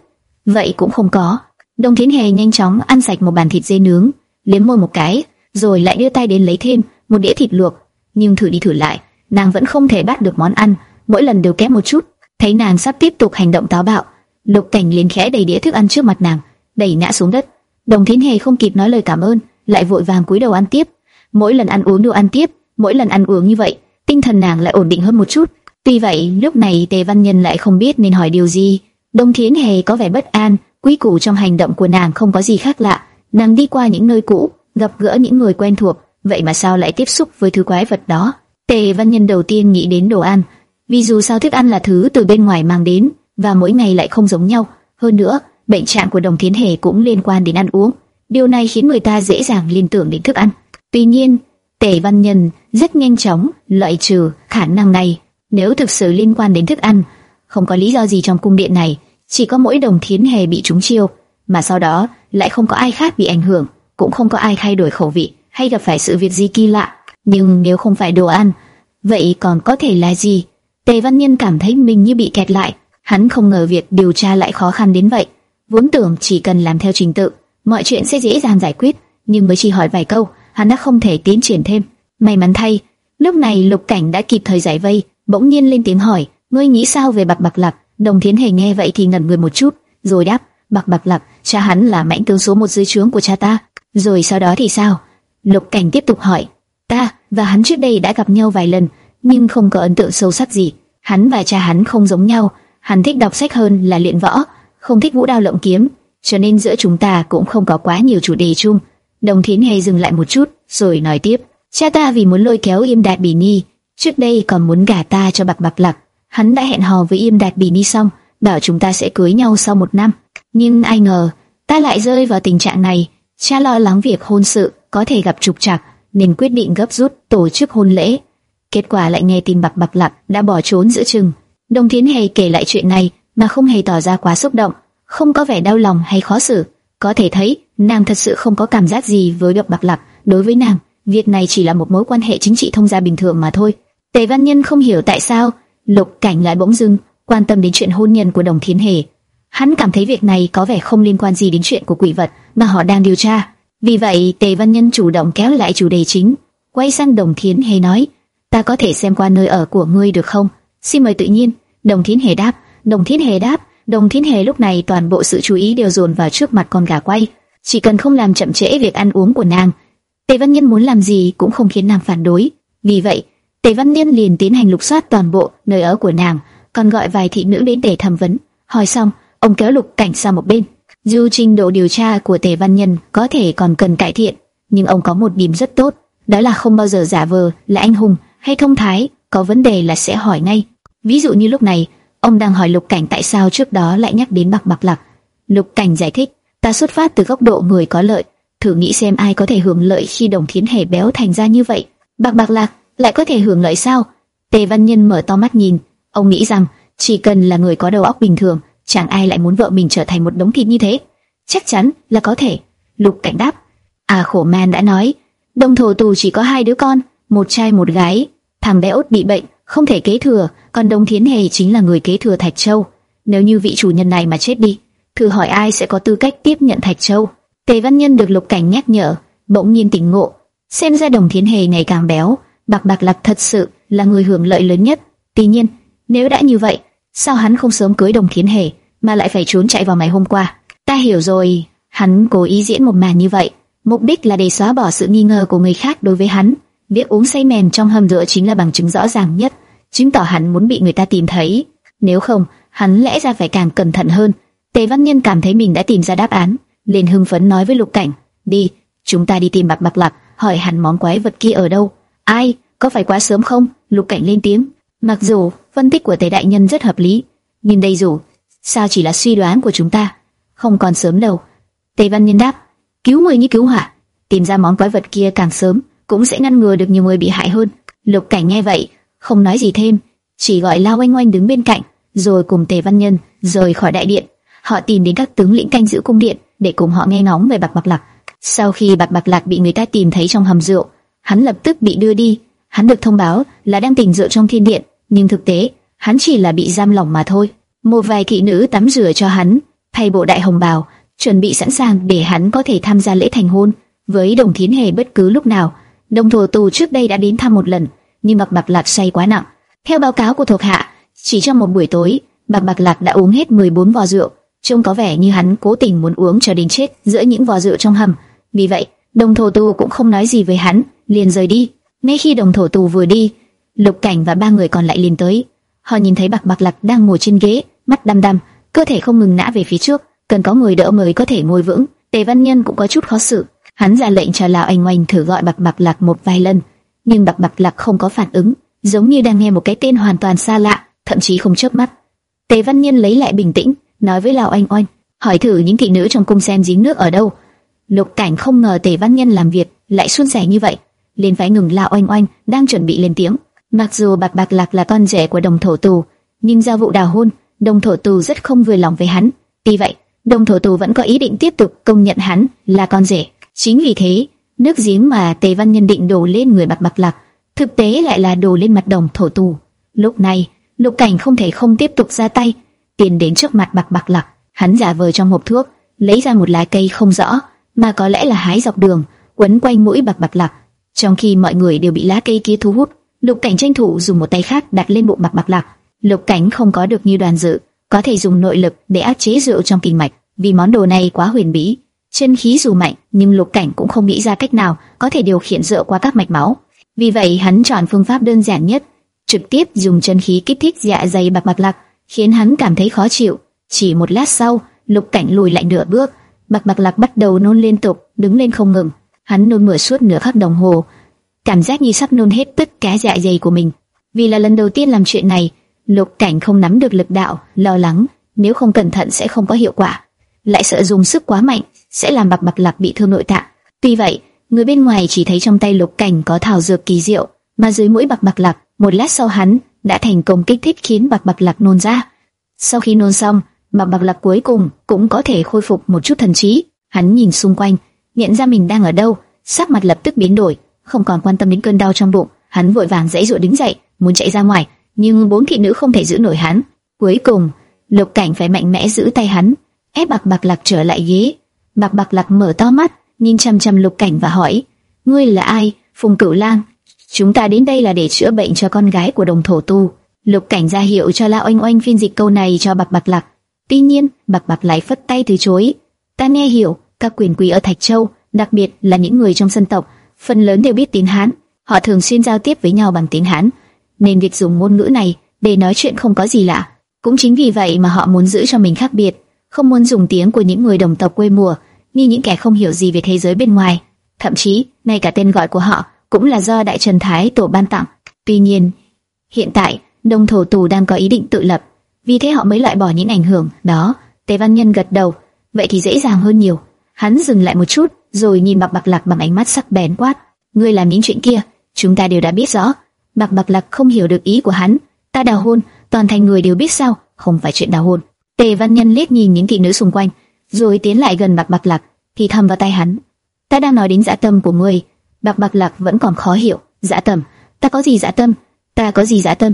"Vậy cũng không có." Đông Thiến Hề nhanh chóng ăn sạch một bàn thịt dê nướng, liếm môi một cái, rồi lại đưa tay đến lấy thêm một đĩa thịt luộc, nhưng thử đi thử lại, nàng vẫn không thể bắt được món ăn, mỗi lần đều kém một chút. Thấy nàng sắp tiếp tục hành động táo bạo, Lục Cảnh liền khẽ đầy đĩa thức ăn trước mặt nàng, đẩy ngã xuống đất. Đồng Thiến Hề không kịp nói lời cảm ơn, lại vội vàng cúi đầu ăn tiếp. Mỗi lần ăn uống đều ăn tiếp, mỗi lần ăn uống như vậy, tinh thần nàng lại ổn định hơn một chút. Tuy vậy, lúc này Tề Văn Nhân lại không biết nên hỏi điều gì. Đồng Thiến Hề có vẻ bất an, quý củ trong hành động của nàng không có gì khác lạ. Nàng đi qua những nơi cũ, gặp gỡ những người quen thuộc, vậy mà sao lại tiếp xúc với thứ quái vật đó? Tề Văn Nhân đầu tiên nghĩ đến đồ ăn, vì dù sao thức ăn là thứ từ bên ngoài mang đến, và mỗi ngày lại không giống nhau. Hơn nữa, bệnh trạng của Đồng Thiến Hề cũng liên quan đến ăn uống. Điều này khiến người ta dễ dàng liên tưởng đến thức ăn. Tuy nhiên, Tề Văn Nhân rất nhanh chóng loại trừ khả năng này. Nếu thực sự liên quan đến thức ăn, không có lý do gì trong cung điện này, chỉ có mỗi đồng thiến hề bị trúng chiêu, mà sau đó lại không có ai khác bị ảnh hưởng, cũng không có ai thay đổi khẩu vị hay gặp phải sự việc gì kỳ lạ. Nhưng nếu không phải đồ ăn, vậy còn có thể là gì? Tề Văn Nhân cảm thấy mình như bị kẹt lại, hắn không ngờ việc điều tra lại khó khăn đến vậy. Vốn tưởng chỉ cần làm theo trình tự, mọi chuyện sẽ dễ dàng giải quyết, nhưng mới chỉ hỏi vài câu, hắn đã không thể tiến triển thêm. May mắn thay, lúc này Lục Cảnh đã kịp thời giải vây, bỗng nhiên lên tiếng hỏi, ngươi nghĩ sao về Bạc Bạc Lạc? Đồng Thiến Hề nghe vậy thì ngẩn người một chút, rồi đáp, Bạc Bạc Lạc, cha hắn là mãnh tướng số một dưới trướng của cha ta. Rồi sau đó thì sao? Lục Cảnh tiếp tục hỏi, ta và hắn trước đây đã gặp nhau vài lần, nhưng không có ấn tượng sâu sắc gì. Hắn và cha hắn không giống nhau, hắn thích đọc sách hơn là luyện võ, không thích vũ đao lộng kiếm, cho nên giữa chúng ta cũng không có quá nhiều chủ đề chung. Đồng Thiến hay dừng lại một chút, rồi nói tiếp. Cha ta vì muốn lôi kéo Yêm Đạt Bỉ Ni, trước đây còn muốn gả ta cho Bạc Bạc Lạc. Hắn đã hẹn hò với Yêm Đạt Bỉ Ni xong, bảo chúng ta sẽ cưới nhau sau một năm. Nhưng ai ngờ, ta lại rơi vào tình trạng này. Cha lo lắng việc hôn sự có thể gặp trục trặc, nên quyết định gấp rút tổ chức hôn lễ. Kết quả lại nghe tin Bạc Bạc Lạc đã bỏ trốn giữa chừng. Đồng Thiến Hề kể lại chuyện này mà không hề tỏ ra quá xúc động, không có vẻ đau lòng hay khó xử. Có thể thấy, nàng thật sự không có cảm giác gì với Bạc Bạc Lạc. Đối với nàng, việc này chỉ là một mối quan hệ chính trị thông gia bình thường mà thôi. Tề Văn Nhân không hiểu tại sao Lục Cảnh lại bỗng dưng quan tâm đến chuyện hôn nhân của Đồng Thiến Hề. Hắn cảm thấy việc này có vẻ không liên quan gì đến chuyện của quỷ vật mà họ đang điều tra. Vì vậy, Tề Văn Nhân chủ động kéo lại chủ đề chính, quay sang Đồng Thiến Hề nói: "Ta có thể xem qua nơi ở của ngươi được không? Xin mời tự nhiên." Đồng Thiến Hề đáp. Đồng Thiến Hề đáp. Đồng Thiến Hề lúc này toàn bộ sự chú ý đều dồn vào trước mặt con gà quay, chỉ cần không làm chậm trễ việc ăn uống của nàng, Tề Văn Nhân muốn làm gì cũng không khiến nàng phản đối. Vì vậy, Tề Văn Nhân liền tiến hành lục soát toàn bộ nơi ở của nàng, còn gọi vài thị nữ đến để thẩm vấn. Hỏi xong, ông kéo Lục Cảnh sang một bên. Dù trình độ điều tra của Tề Văn Nhân có thể còn cần cải thiện, nhưng ông có một điểm rất tốt, đó là không bao giờ giả vờ là anh hùng hay thông thái, có vấn đề là sẽ hỏi ngay. Ví dụ như lúc này, ông đang hỏi Lục Cảnh tại sao trước đó lại nhắc đến Bạc Bạc Lạc. Lục Cảnh giải thích, ta xuất phát từ góc độ người có lợi, thử nghĩ xem ai có thể hưởng lợi khi Đồng Thiến Hề béo thành ra như vậy. Bạc Bạc Lạc lại có thể hưởng lợi sao? Tề Văn Nhân mở to mắt nhìn, ông nghĩ rằng chỉ cần là người có đầu óc bình thường, chẳng ai lại muốn vợ mình trở thành một đống thịt như thế. Chắc chắn là có thể. Lục Cảnh đáp. À khổ man đã nói, đồng thổ tù chỉ có hai đứa con, một trai một gái. Thằng bé út bị bệnh, không thể kế thừa, còn Đông Thiến Hề chính là người kế thừa Thạch Châu. Nếu như vị chủ nhân này mà chết đi, thử hỏi ai sẽ có tư cách tiếp nhận Thạch Châu? Tề Văn Nhân được Lục Cảnh nhắc nhở, bỗng nhiên tỉnh ngộ, xem ra Đồng Thiến Hề ngày càng béo, Bạc Bạc Lạc thật sự là người hưởng lợi lớn nhất. Tuy nhiên, nếu đã như vậy, sao hắn không sớm cưới Đồng Thiến Hề, mà lại phải trốn chạy vào ngày hôm qua? Ta hiểu rồi, hắn cố ý diễn một màn như vậy, mục đích là để xóa bỏ sự nghi ngờ của người khác đối với hắn. Việc uống say mềm trong hầm rượu chính là bằng chứng rõ ràng nhất, chứng tỏ hắn muốn bị người ta tìm thấy. Nếu không, hắn lẽ ra phải càng cẩn thận hơn. Tề Văn Nhân cảm thấy mình đã tìm ra đáp án, liền hưng phấn nói với Lục Cảnh: "Đi, chúng ta đi tìm Bạc Bạc Lạc, hỏi hắn món quái vật kia ở đâu." "Ai? Có phải quá sớm không?" Lục Cảnh lên tiếng. Mặc dù phân tích của Tề đại nhân rất hợp lý, nhưng đây dù sao chỉ là suy đoán của chúng ta, không còn sớm đâu. Tề Văn Nhân đáp: "Cứu người như cứu hỏa, tìm ra món quái vật kia càng sớm." Cũng sẽ ngăn ngừa được nhiều người bị hại hơn. Lục Cảnh nghe vậy, không nói gì thêm, chỉ gọi Lao Oanh Oanh đứng bên cạnh, rồi cùng Tề Văn Nhân rời khỏi đại điện. Họ tìm đến các tướng lĩnh canh giữ cung điện để cùng họ nghe ngóng về Bạc Bạc Lạc. Sau khi Bạc Bạc Lạc bị người ta tìm thấy trong hầm rượu, hắn lập tức bị đưa đi. Hắn được thông báo là đang tỉnh rượu trong thiên điện, nhưng thực tế hắn chỉ là bị giam lỏng mà thôi. Một vài thị nữ tắm rửa cho hắn, thay bộ đại hồng bào, chuẩn bị sẵn sàng để hắn có thể tham gia lễ thành hôn với Đồng Thiến Hề bất cứ lúc nào. Đồng thổ tù trước đây đã đến thăm một lần, nhưng Bạc Bạc Lạc say quá nặng. Theo báo cáo của thuộc hạ, chỉ trong một buổi tối, Bạc Bạc Lạc đã uống hết 14 vò rượu, trông có vẻ như hắn cố tình muốn uống cho đến chết giữa những vò rượu trong hầm. Vì vậy, đồng thổ tù cũng không nói gì với hắn, liền rời đi. Ngay khi đồng thổ tù vừa đi, Lục Cảnh và ba người còn lại liền tới. Họ nhìn thấy Bạc Bạc Lạc đang ngồi trên ghế, mắt đăm đăm, cơ thể không ngừng ngã về phía trước, cần có người đỡ mới có thể ngồi vững. Tề Văn Nhân cũng có chút khó xử, Hắn ra lệnh cho lão anh oanh thử gọi bạc bạc lạc một vài lần, nhưng bạc bạc lạc không có phản ứng, giống như đang nghe một cái tên hoàn toàn xa lạ, thậm chí không chớp mắt. Tề Văn Nhiên lấy lại bình tĩnh, nói với lão anh oanh, hỏi thử những thị nữ trong cung xem giếng nước ở đâu. Lục Cảnh không ngờ Tề Văn Nhân làm việc lại suôn sẻ như vậy, liền phải ngừng lão anh oanh đang chuẩn bị lên tiếng. Mặc dù bạc bạc lạc là con rể của đồng thổ tù, nhưng do vụ đào hôn, đồng thổ tù rất không vừa lòng với hắn. Tuy vậy, đồng thổ tù vẫn có ý định tiếp tục công nhận hắn là con rể. Chính vì thế, nước giếng mà Tề Văn Nhân định đổ lên người Bạc Bạc Lạc, thực tế lại là đổ lên mặt đồng thổ tù. Lúc này, Lục Cảnh không thể không tiếp tục ra tay, tiến đến trước mặt Bạc Bạc Lạc, hắn giả vờ trong hộp thuốc, lấy ra một lá cây không rõ, mà có lẽ là hái dọc đường, quấn quanh mũi Bạc Bạc Lạc. Trong khi mọi người đều bị lá cây kia thu hút, Lục Cảnh tranh thủ dùng một tay khác đặt lên bụng Bạc Bạc Lạc. Lục Cảnh không có được như đoàn dự, có thể dùng nội lực để áp chế rượu trong kinh mạch, vì món đồ này quá huyền bí, Chân khí dù mạnh, nhưng Lục Cảnh cũng không nghĩ ra cách nào có thể điều khiển dựa qua các mạch máu. Vì vậy, hắn chọn phương pháp đơn giản nhất, trực tiếp dùng chân khí kích thích dạ dày bạc bạc lạc, khiến hắn cảm thấy khó chịu. Chỉ một lát sau, Lục Cảnh lùi lại nửa bước, bạc bạc lạc bắt đầu nôn liên tục, đứng lên không ngừng. Hắn nôn mửa suốt nửa khắc đồng hồ, cảm giác như sắp nôn hết tất cả dạ dày của mình. Vì là lần đầu tiên làm chuyện này, Lục Cảnh không nắm được lực đạo, lo lắng nếu không cẩn thận sẽ không có hiệu quả, lại sợ dùng sức quá mạnh sẽ làm bạc bạc lạc bị thương nội tạng. Tuy vậy, người bên ngoài chỉ thấy trong tay lục cảnh có thảo dược kỳ diệu, mà dưới mũi bạc bạc lạc, một lát sau hắn đã thành công kích thích khiến bạc bạc lạc nôn ra. Sau khi nôn xong, bạc bạc lạc cuối cùng cũng có thể khôi phục một chút thần trí. Hắn nhìn xung quanh, nhận ra mình đang ở đâu, sắc mặt lập tức biến đổi, không còn quan tâm đến cơn đau trong bụng. Hắn vội vàng dãy dụa đứng dậy, muốn chạy ra ngoài, nhưng bốn thị nữ không thể giữ nổi hắn. Cuối cùng, lục cảnh phải mạnh mẽ giữ tay hắn, ép bạc bạc lạc trở lại ghế. Bạc Bạc Lạc mở to mắt, nhìn chăm chăm Lục Cảnh và hỏi: "Ngươi là ai?" Phùng Cửu Lang. "Chúng ta đến đây là để chữa bệnh cho con gái của đồng thổ tu." Lục Cảnh ra hiệu cho La Oanh Oanh phiên dịch câu này cho Bạc Bạc Lạc. Tuy nhiên, Bạc Bạc lại phất tay từ chối. "Ta nghe hiểu, các quyền quý ở Thạch Châu, đặc biệt là những người trong dân tộc, phần lớn đều biết tiếng Hán, họ thường xuyên giao tiếp với nhau bằng tiếng Hán, nên việc dùng ngôn ngữ này để nói chuyện không có gì lạ. Cũng chính vì vậy mà họ muốn giữ cho mình khác biệt, không muốn dùng tiếng của những người đồng tộc quê mùa, như những kẻ không hiểu gì về thế giới bên ngoài. Thậm chí, ngay cả tên gọi của họ cũng là do Đại Trần Thái Tổ ban tặng. Tuy nhiên, hiện tại, Đông Thổ Tù đang có ý định tự lập, vì thế họ mới loại bỏ những ảnh hưởng đó. Tề Văn Nhân gật đầu, vậy thì dễ dàng hơn nhiều. Hắn dừng lại một chút, rồi nhìn Bạc Bạc Lạc bằng ánh mắt sắc bén quát: "Ngươi làm những chuyện kia, chúng ta đều đã biết rõ." Bạc Bạc Lạc không hiểu được ý của hắn. "Ta đào hôn, toàn thành người đều biết sao? Không phải chuyện đào hôn." Tề Văn Nhân liếc nhìn những thị nữ xung quanh, rồi tiến lại gần Bạc Bạc Lạc, thì thầm vào tai hắn: "Ta đang nói đến dạ tâm của ngươi." Bạc Bạc Lạc vẫn còn khó hiểu, "Dạ tâm? Ta có gì dạ tâm? Ta có gì dạ tâm?"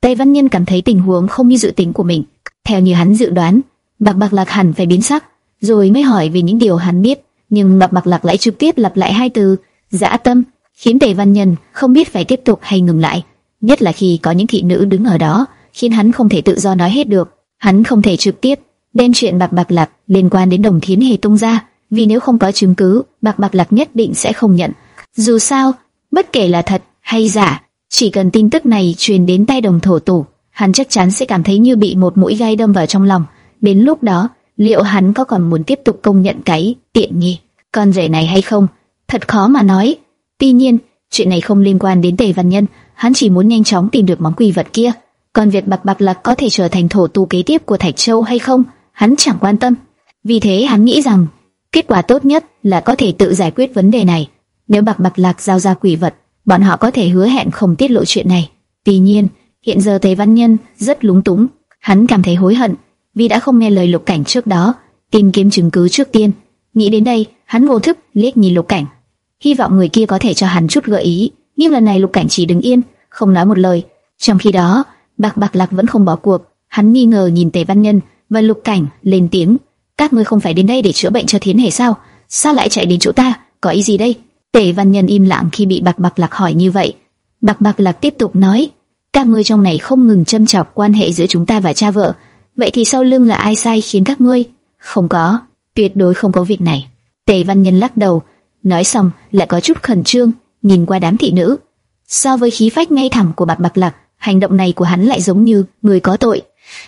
Tề Văn Nhân cảm thấy tình huống không như dự tính của mình. Theo như hắn dự đoán, Bạc Bạc Lạc hẳn phải biến sắc, rồi mới hỏi về những điều hắn biết, nhưng Bạc Bạc Lạc lại trực tiếp lặp lại hai từ dạ tâm, khiến Tề Văn Nhân không biết phải tiếp tục hay ngừng lại. Nhất là khi có những thị nữ đứng ở đó, khiến hắn không thể tự do nói hết được. Hắn không thể trực tiếp đem chuyện Bạc Bạc Lạc liên quan đến Đồng Thiến Hề tung ra, vì nếu không có chứng cứ, Bạc Bạc Lạc nhất định sẽ không nhận. Dù sao, bất kể là thật hay giả, chỉ cần tin tức này truyền đến tay Đồng Thổ tổ, hắn chắc chắn sẽ cảm thấy như bị một mũi gai đâm vào trong lòng. Đến lúc đó, liệu hắn có còn muốn tiếp tục công nhận cái tiện nghi con rể này hay không? Thật khó mà nói. Tuy nhiên, chuyện này không liên quan đến Tề Văn Nhân, hắn chỉ muốn nhanh chóng tìm được món quỷ vật kia. Còn việc Bạc Bạc Lạc có thể trở thành thổ tu kế tiếp của Thạch Châu hay không, hắn chẳng quan tâm. Vì thế hắn nghĩ rằng kết quả tốt nhất là có thể tự giải quyết vấn đề này. Nếu Bạc Bạc Lạc giao ra quỷ vật, bọn họ có thể hứa hẹn không tiết lộ chuyện này. Tuy nhiên, hiện giờ Tề Văn Nhân rất lúng túng, hắn cảm thấy hối hận vì đã không nghe lời Lục Cảnh trước đó, tìm kiếm chứng cứ trước tiên. Nghĩ đến đây, hắn vô thức liếc nhìn Lục Cảnh, hy vọng người kia có thể cho hắn chút gợi ý. Nhưng lần này Lục Cảnh chỉ đứng yên, không nói một lời. Trong khi đó, Bạc Bạc Lạc vẫn không bỏ cuộc, hắn nghi ngờ nhìn Tề Văn Nhân và Lục Cảnh lên tiếng: "Các ngươi không phải đến đây để chữa bệnh cho Thiến Hề sao? Sao lại chạy đến chỗ ta? Có ý gì đây?" Tề Văn Nhân im lặng khi bị Bạc Bạc Lạc hỏi như vậy. Bạc Bạc Lạc tiếp tục nói: "Các ngươi trong này không ngừng châm chọc quan hệ giữa chúng ta và cha vợ." Vậy thì sau lưng là ai sai khiến các ngươi? Không có, tuyệt đối không có việc này. Tề Văn Nhân lắc đầu, nói xong lại có chút khẩn trương, nhìn qua đám thị nữ. So với khí phách ngay thẳng của Bạc Bạc Lạc, hành động này của hắn lại giống như người có tội.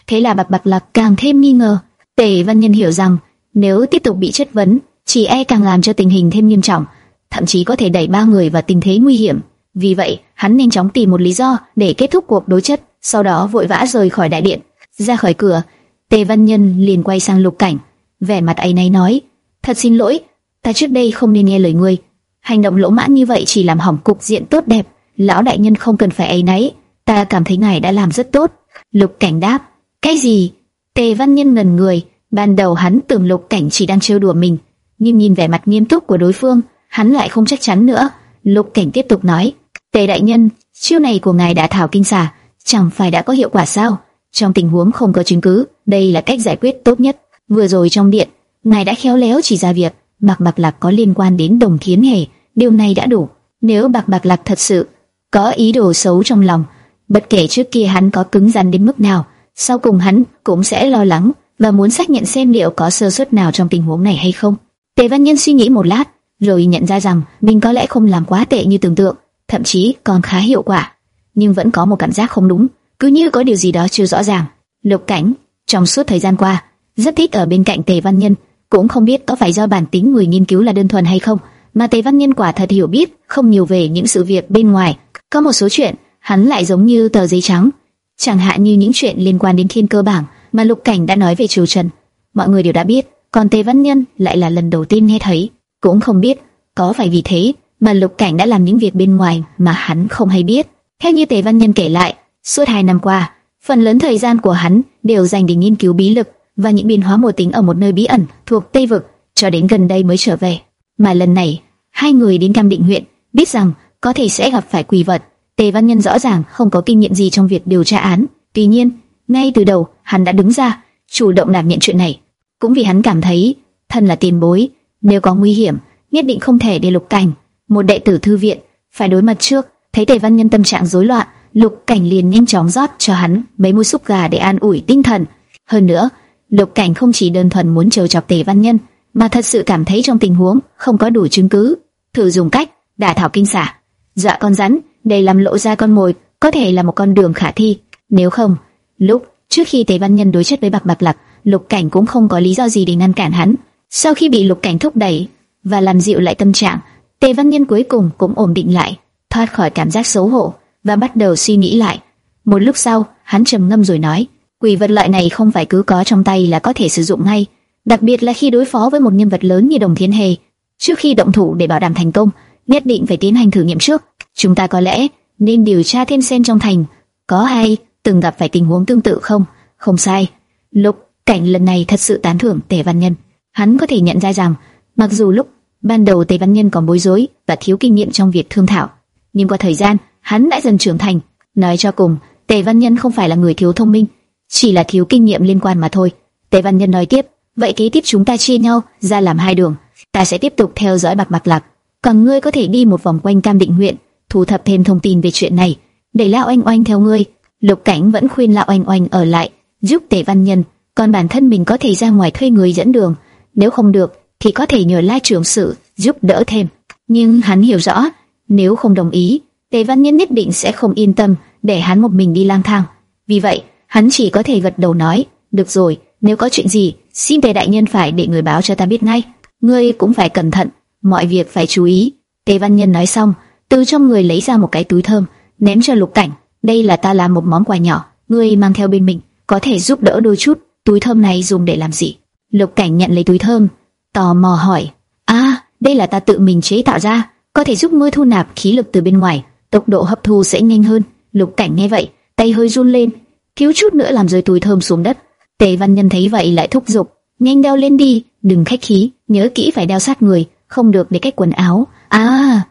Thế là Bạch Bạch Lạc càng thêm nghi ngờ. Tề Văn Nhân hiểu rằng nếu tiếp tục bị chất vấn, chỉ e càng làm cho tình hình thêm nghiêm trọng, thậm chí có thể đẩy ba người vào tình thế nguy hiểm. Vì vậy, hắn nhanh chóng tìm một lý do để kết thúc cuộc đối chất, sau đó vội vã rời khỏi đại điện. Ra khỏi cửa, Tề Văn Nhân liền quay sang Lục Cảnh, vẻ mặt ấy náy nói: "Thật xin lỗi, ta trước đây không nên nghe lời ngươi. Hành động lỗ mãn như vậy chỉ làm hỏng cục diện tốt đẹp. Lão đại nhân không cần phải ấy náy, ta cảm thấy ngài đã làm rất tốt." Lục Cảnh đáp: "Cái gì?" Tề Văn Nhân ngần người, ban đầu hắn tưởng Lục Cảnh chỉ đang trêu đùa mình, nhưng nhìn vẻ mặt nghiêm túc của đối phương, hắn lại không chắc chắn nữa. Lục Cảnh tiếp tục nói: "Tề đại nhân, chiêu này của ngài đã thảo kinh xà, chẳng phải đã có hiệu quả sao?" Trong tình huống không có chứng cứ, đây là cách giải quyết tốt nhất. Vừa rồi trong điện, ngài đã khéo léo chỉ ra việc Bạc Bạc Lạc có liên quan đến Đồng Thiến Hề, điều này đã đủ. Nếu Bạc Bạc Lạc thật sự có ý đồ xấu trong lòng, bất kể trước kia hắn có cứng rắn đến mức nào, sau cùng hắn cũng sẽ lo lắng và muốn xác nhận xem liệu có sơ suất nào trong tình huống này hay không. Tề Văn Nhân suy nghĩ một lát, rồi nhận ra rằng mình có lẽ không làm quá tệ như tưởng tượng, thậm chí còn khá hiệu quả, nhưng vẫn có một cảm giác không đúng cứ như có điều gì đó chưa rõ ràng. Lục Cảnh trong suốt thời gian qua rất thích ở bên cạnh Tề Văn Nhân, cũng không biết có phải do bản tính người nghiên cứu là đơn thuần hay không, mà Tề Văn Nhân quả thật hiểu biết không nhiều về những sự việc bên ngoài. Có một số chuyện hắn lại giống như tờ giấy trắng, chẳng hạn như những chuyện liên quan đến thiên cơ bảng mà Lục Cảnh đã nói về Triều Trần, mọi người đều đã biết, còn Tề Văn Nhân lại là lần đầu tiên nghe thấy, cũng không biết có phải vì thế mà Lục Cảnh đã làm những việc bên ngoài mà hắn không hay biết. Theo như Tề Văn Nhân kể lại, Suốt hai năm qua, phần lớn thời gian của hắn đều dành để nghiên cứu bí lực và những biến hóa mùa tính ở một nơi bí ẩn thuộc Tây vực, cho đến gần đây mới trở về. Mà lần này, hai người đến Cam Định huyện, biết rằng có thể sẽ gặp phải quỷ vật. Tề Văn Nhân rõ ràng không có kinh nghiệm gì trong việc điều tra án, tuy nhiên, ngay từ đầu, hắn đã đứng ra, chủ động đảm nhận chuyện này. Cũng vì hắn cảm thấy, thân là tiền bối, nếu có nguy hiểm, nhất định không thể để lục cảnh, một đệ tử thư viện, phải đối mặt trước. Thấy Tề Văn Nhân tâm trạng rối loạn, Lục Cảnh liền nhanh chóng rót cho hắn mấy muỗng súp gà để an ủi tinh thần. Hơn nữa, Lục Cảnh không chỉ đơn thuần muốn trêu chọc Tề Văn Nhân, mà thật sự cảm thấy trong tình huống không có đủ chứng cứ, thử dùng cách đả thảo kinh xả, dọa con rắn, để làm lộ ra con mồi, có thể là một con đường khả thi. Nếu không, lúc trước khi Tề Văn Nhân đối chất với Bạc Bạc Lạc, Lục Cảnh cũng không có lý do gì để ngăn cản hắn. Sau khi bị Lục Cảnh thúc đẩy và làm dịu lại tâm trạng, Tề Văn Nhân cuối cùng cũng ổn định lại, thoát khỏi cảm giác xấu hổ và bắt đầu suy nghĩ lại. Một lúc sau, hắn trầm ngâm rồi nói: Quỷ vật loại này không phải cứ có trong tay là có thể sử dụng ngay, đặc biệt là khi đối phó với một nhân vật lớn như Đồng Thiên Hề. Trước khi động thủ để bảo đảm thành công, nhất định phải tiến hành thử nghiệm trước. Chúng ta có lẽ nên điều tra thêm xem trong thành có hay từng gặp phải tình huống tương tự không? Không sai. Lục Cảnh lần này thật sự tán thưởng Tề Văn Nhân. Hắn có thể nhận ra rằng, mặc dù lúc ban đầu Tề Văn Nhân còn bối rối và thiếu kinh nghiệm trong việc thương thảo, nhưng qua thời gian, hắn đã dần trưởng thành. Nói cho cùng, Tề Văn Nhân không phải là người thiếu thông minh, chỉ là thiếu kinh nghiệm liên quan mà thôi. Tề Văn Nhân nói tiếp, vậy kế tiếp chúng ta chia nhau ra làm hai đường, ta sẽ tiếp tục theo dõi Bạc Bạc Lạc, còn ngươi có thể đi một vòng quanh Cam Định huyện, thu thập thêm thông tin về chuyện này, để Lão Oanh Oanh theo ngươi. Lục Cảnh vẫn khuyên Lão Oanh Oanh ở lại, giúp Tề Văn Nhân, còn bản thân mình có thể ra ngoài thuê người dẫn đường, nếu không được thì có thể nhờ La trưởng sự giúp đỡ thêm. Nhưng hắn hiểu rõ, nếu không đồng ý, Tề Văn Nhân nhất định sẽ không yên tâm để hắn một mình đi lang thang. Vì vậy, hắn chỉ có thể gật đầu nói, được rồi, nếu có chuyện gì, xin Tề đại nhân phải để người báo cho ta biết ngay. Ngươi cũng phải cẩn thận, mọi việc phải chú ý. Tề Văn Nhân nói xong, từ trong người lấy ra một cái túi thơm, ném cho Lục Cảnh. Đây là ta làm một món quà nhỏ, ngươi mang theo bên mình, có thể giúp đỡ đôi chút. Túi thơm này dùng để làm gì? Lục Cảnh nhận lấy túi thơm, tò mò hỏi. À, đây là ta tự mình chế tạo ra, có thể giúp ngươi thu nạp khí lực từ bên ngoài, tốc độ hấp thu sẽ nhanh hơn. Lục Cảnh nghe vậy, tay hơi run lên, thiếu chút nữa làm rơi túi thơm xuống đất. Tề Văn Nhân thấy vậy lại thúc giục, nhanh đeo lên đi, đừng khách khí, nhớ kỹ phải đeo sát người, không được để cách quần áo. À.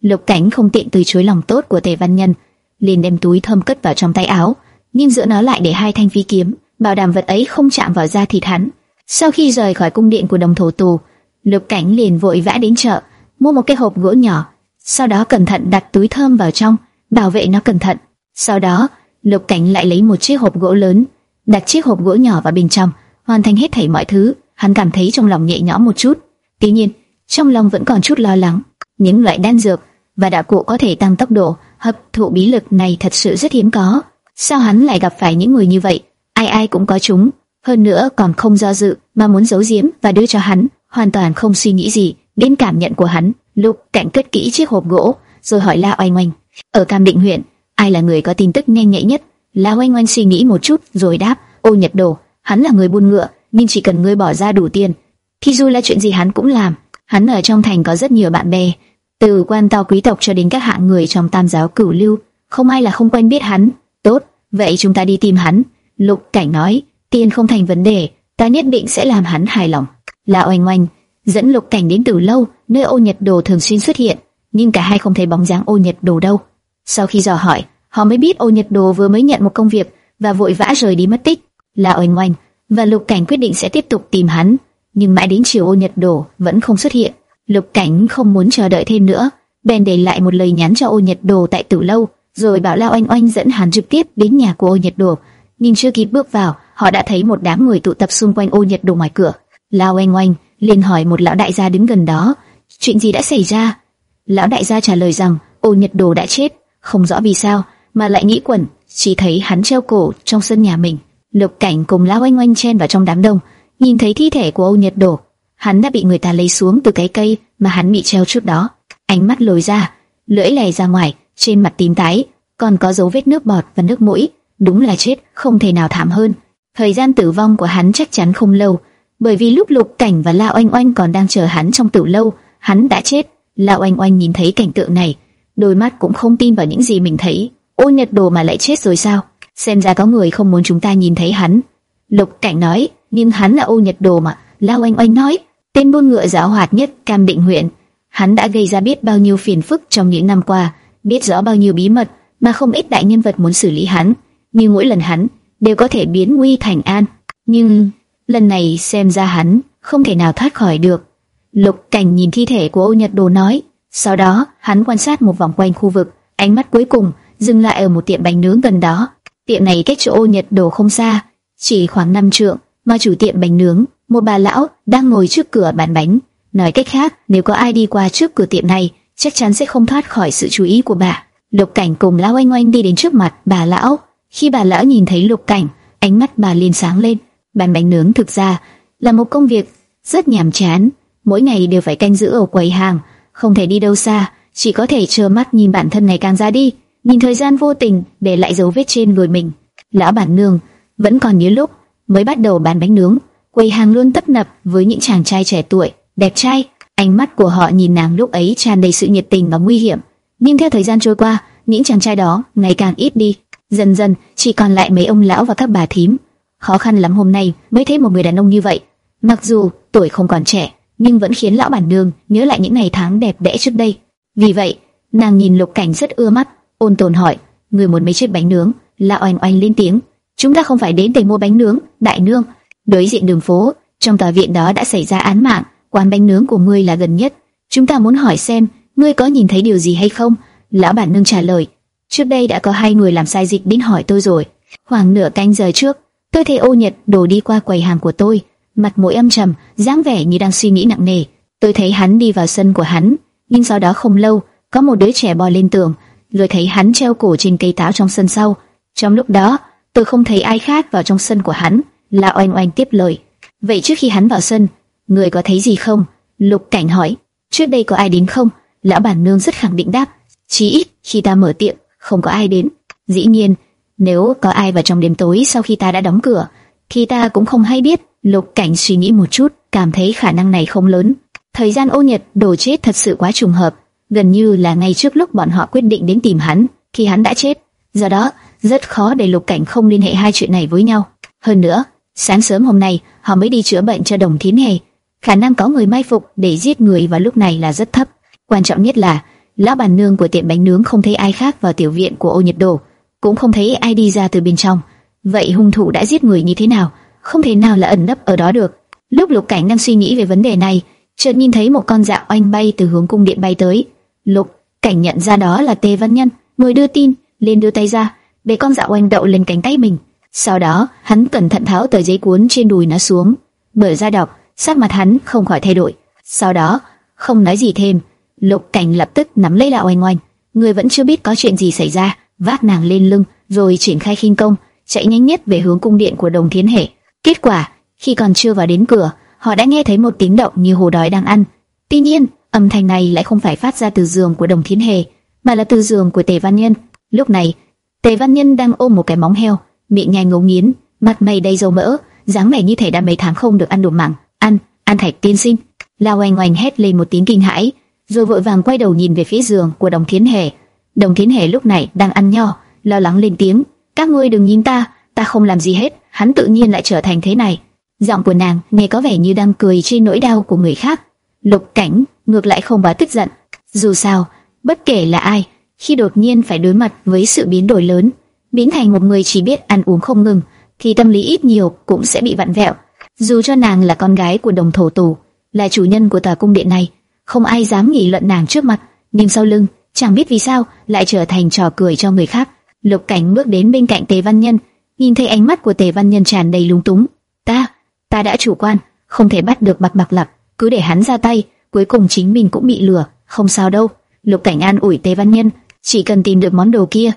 Lục Cảnh không tiện từ chối lòng tốt của Tề Văn Nhân, liền đem túi thơm cất vào trong tay áo, nhưng giữa nó lại để hai thanh phi kiếm, bảo đảm vật ấy không chạm vào da thịt hắn. Sau khi rời khỏi cung điện của đồng thổ tù, Lục Cảnh liền vội vã đến chợ, mua một cái hộp gỗ nhỏ, sau đó cẩn thận đặt túi thơm vào trong, bảo vệ nó cẩn thận. Sau đó, Lục Cảnh lại lấy một chiếc hộp gỗ lớn, đặt chiếc hộp gỗ nhỏ vào bên trong, hoàn thành hết thảy mọi thứ. Hắn cảm thấy trong lòng nhẹ nhõm một chút. Tuy nhiên, trong lòng vẫn còn chút lo lắng. Những loại đan dược và đạo cụ có thể tăng tốc độ hấp thụ bí lực này thật sự rất hiếm có. Sao hắn lại gặp phải những người như vậy? Ai ai cũng có chúng, hơn nữa còn không do dự mà muốn giấu giếm và đưa cho hắn, hoàn toàn không suy nghĩ gì đến cảm nhận của hắn. Lục Cảnh cất kỹ chiếc hộp gỗ, rồi hỏi La Oanh Oanh, ở Cam Định huyện, ai là người có tin tức nhanh nhạy nhất? La Oanh Oanh suy nghĩ một chút, rồi đáp, Ô Nhật Đồ, hắn là người buôn ngựa, nên chỉ cần ngươi bỏ ra đủ tiền, thì dù là chuyện gì hắn cũng làm. Hắn ở trong thành có rất nhiều bạn bè, từ quan to quý tộc cho đến các hạng người trong tam giáo cửu lưu, không ai là không quen biết hắn. Tốt, vậy chúng ta đi tìm hắn. Lục Cảnh nói, tiền không thành vấn đề, ta nhất định sẽ làm hắn hài lòng. là Oanh Oanh dẫn Lục Cảnh đến từ lâu, nơi Ô Nhật Đồ thường xuyên xuất hiện, nhưng cả hai không thấy bóng dáng Ô Nhật Đồ đâu. Sau khi dò hỏi, họ mới biết Ô Nhật Đồ vừa mới nhận một công việc và vội vã rời đi mất tích. là Oanh Oanh và Lục Cảnh quyết định sẽ tiếp tục tìm hắn, nhưng mãi đến chiều Ô Nhật Đồ vẫn không xuất hiện. Lục Cảnh không muốn chờ đợi thêm nữa, bèn để lại một lời nhắn cho Ô Nhật Đồ tại Tử lâu, rồi bảo Lao Anh Oanh dẫn hắn trực tiếp đến nhà của Ô Nhật Đồ. Nhưng chưa kịp bước vào, họ đã thấy một đám người tụ tập xung quanh Ô Nhật Đồ ngoài cửa. Lao Anh Oanh liền hỏi một lão đại gia đứng gần đó, chuyện gì đã xảy ra? Lão đại gia trả lời rằng Ô Nhật Đồ đã chết, không rõ vì sao mà lại nghĩ quẩn, chỉ thấy hắn treo cổ trong sân nhà mình. Lục Cảnh cùng Lão Anh Oanh chen vào trong đám đông, nhìn thấy thi thể của Âu Nhật Đồ, hắn đã bị người ta lấy xuống từ cái cây mà hắn bị treo trước đó. Ánh mắt lồi ra, lưỡi lè ra ngoài, trên mặt tím tái, còn có dấu vết nước bọt và nước mũi, đúng là chết, không thể nào thảm hơn. Thời gian tử vong của hắn chắc chắn không lâu, bởi vì lúc Lục Cảnh và La Oanh Oanh còn đang chờ hắn trong tử lâu, hắn đã chết. La Oanh Oanh nhìn thấy cảnh tượng này, đôi mắt cũng không tin vào những gì mình thấy. Ô Nhật Đồ mà lại chết rồi sao? Xem ra có người không muốn chúng ta nhìn thấy hắn. Lục Cảnh nói, nhưng hắn là Ô Nhật Đồ mà. La Oanh Oanh nói, tên buôn ngựa giáo hoạt nhất Cam Định huyện. Hắn đã gây ra biết bao nhiêu phiền phức trong những năm qua, biết rõ bao nhiêu bí mật mà không ít đại nhân vật muốn xử lý hắn. Nhưng mỗi lần hắn đều có thể biến nguy thành an. Nhưng lần này xem ra hắn không thể nào thoát khỏi được. Lục Cảnh nhìn thi thể của Ô Nhật Đồ nói. Sau đó hắn quan sát một vòng quanh khu vực, ánh mắt cuối cùng dừng lại ở một tiệm bánh nướng gần đó. Tiệm này cách chỗ Ô Nhật Đồ không xa, chỉ khoảng 5 trượng, mà chủ tiệm bánh nướng, một bà lão đang ngồi trước cửa bán bánh. Nói cách khác, nếu có ai đi qua trước cửa tiệm này, chắc chắn sẽ không thoát khỏi sự chú ý của bà. Lục Cảnh cùng lão anh oanh đi đến trước mặt bà lão. Khi bà lão nhìn thấy Lục Cảnh, ánh mắt bà liền sáng lên. Bán bánh nướng thực ra là một công việc rất nhàm chán, mỗi ngày đều phải canh giữ ở quầy hàng, không thể đi đâu xa, chỉ có thể trơ mắt nhìn bản thân ngày càng ra đi, nhìn thời gian vô tình để lại dấu vết trên người mình. Lão bản nương vẫn còn nhớ lúc mới bắt đầu bán bánh nướng, quầy hàng luôn tấp nập với những chàng trai trẻ tuổi, đẹp trai. Ánh mắt của họ nhìn nàng lúc ấy tràn đầy sự nhiệt tình và nguy hiểm. Nhưng theo thời gian trôi qua, những chàng trai đó ngày càng ít đi, dần dần chỉ còn lại mấy ông lão và các bà thím. Khó khăn lắm hôm nay mới thấy một người đàn ông như vậy. Mặc dù tuổi không còn trẻ, nhưng vẫn khiến lão bản nương nhớ lại những ngày tháng đẹp đẽ trước đây. Vì vậy, nàng nhìn Lục Cảnh rất ưa mắt, ôn tồn hỏi: "Người muốn mấy chiếc bánh nướng?" Lão oanh oanh lên tiếng: "Chúng ta không phải đến để mua bánh nướng, đại nương." Đối diện đường phố, trong tòa viện đó đã xảy ra án mạng, quán bánh nướng của ngươi là gần nhất. Chúng ta muốn hỏi xem, ngươi có nhìn thấy điều gì hay không? Lão bản nương trả lời, trước đây đã có hai người làm sai dịch đến hỏi tôi rồi. Khoảng nửa canh giờ trước, tôi thấy ô nhật đổ đi qua quầy hàng của tôi, mặt mũi âm trầm, dáng vẻ như đang suy nghĩ nặng nề. Tôi thấy hắn đi vào sân của hắn, nhưng sau đó không lâu, có một đứa trẻ bò lên tường, rồi thấy hắn treo cổ trên cây táo trong sân sau. Trong lúc đó, tôi không thấy ai khác vào trong sân của hắn. La Oanh Oanh tiếp lời. Vậy trước khi hắn vào sân, người có thấy gì không? Lục Cảnh hỏi. Trước đây có ai đến không? Lão bản nương rất khẳng định đáp. Chỉ ít khi ta mở tiệm, không có ai đến. Dĩ nhiên, nếu có ai vào trong đêm tối sau khi ta đã đóng cửa, thì ta cũng không hay biết. Lục Cảnh suy nghĩ một chút, cảm thấy khả năng này không lớn. Thời gian ô nhật đổ chết thật sự quá trùng hợp, gần như là ngay trước lúc bọn họ quyết định đến tìm hắn, khi hắn đã chết. Do đó, rất khó để Lục Cảnh không liên hệ hai chuyện này với nhau. Hơn nữa, sáng sớm hôm nay họ mới đi chữa bệnh cho Đồng thím Hề, khả năng có người mai phục để giết người vào lúc này là rất thấp. Quan trọng nhất là lão bàn nương của tiệm bánh nướng không thấy ai khác vào tiểu viện của Ô Nhật Đồ, cũng không thấy ai đi ra từ bên trong. Vậy hung thủ đã giết người như thế nào? Không thể nào là ẩn nấp ở đó được. Lúc Lục Cảnh đang suy nghĩ về vấn đề này, chợt nhìn thấy một con dạ oanh bay từ hướng cung điện bay tới. Lục Cảnh nhận ra đó là Tề Văn Nhân, người đưa tin, liền đưa tay ra, để con dạ oanh đậu lên cánh tay mình. Sau đó, hắn cẩn thận tháo tờ giấy cuốn trên đùi nó xuống, mở ra đọc, sắc mặt hắn không khỏi thay đổi. Sau đó, không nói gì thêm, Lục Cảnh lập tức nắm lấy lão oanh oanh, người vẫn chưa biết có chuyện gì xảy ra, vác nàng lên lưng, rồi triển khai khinh công, chạy nhanh nhất về hướng cung điện của Đồng Thiến Hệ. Kết quả, khi còn chưa vào đến cửa, họ đã nghe thấy một tiếng động như hồ đói đang ăn. Tuy nhiên, âm thanh này lại không phải phát ra từ giường của Đồng Thiến Hề, mà là từ giường của Tề Văn Nhân. Lúc này, Tề Văn Nhân đang ôm một cái móng heo, miệng nhai ngấu nghiến, mặt mày đầy dầu mỡ, dáng vẻ như thể đã mấy tháng không được ăn đồ mặn. Ăn, ăn thạch tiên sinh. Lao oanh oanh hét lên một tiếng kinh hãi, rồi vội vàng quay đầu nhìn về phía giường của Đồng Thiến Hề. Đồng Thiến Hề lúc này đang ăn nho, lo lắng lên tiếng: "Các ngươi đừng nhìn ta, ta không làm gì hết." Hắn tự nhiên lại trở thành thế này. Giọng của nàng nghe có vẻ như đang cười trên nỗi đau của người khác. Lục Cảnh ngược lại không quá tức giận. Dù sao, bất kể là ai, khi đột nhiên phải đối mặt với sự biến đổi lớn, biến thành một người chỉ biết ăn uống không ngừng, thì tâm lý ít nhiều cũng sẽ bị vặn vẹo. Dù cho nàng là con gái của đồng thổ tù, là chủ nhân của tòa cung điện này, không ai dám nghị luận nàng trước mặt, nhưng sau lưng, chẳng biết vì sao lại trở thành trò cười cho người khác. Lục Cảnh bước đến bên cạnh Tề Văn Nhân, nhìn thấy ánh mắt của Tề Văn Nhân tràn đầy lúng túng. Ta, ta đã chủ quan, không thể bắt được Bạc Bạc lập, cứ để hắn ra tay, cuối cùng chính mình cũng bị lừa, không sao đâu. Lục Cảnh an ủi Tề Văn Nhân, chỉ cần tìm được món đồ kia,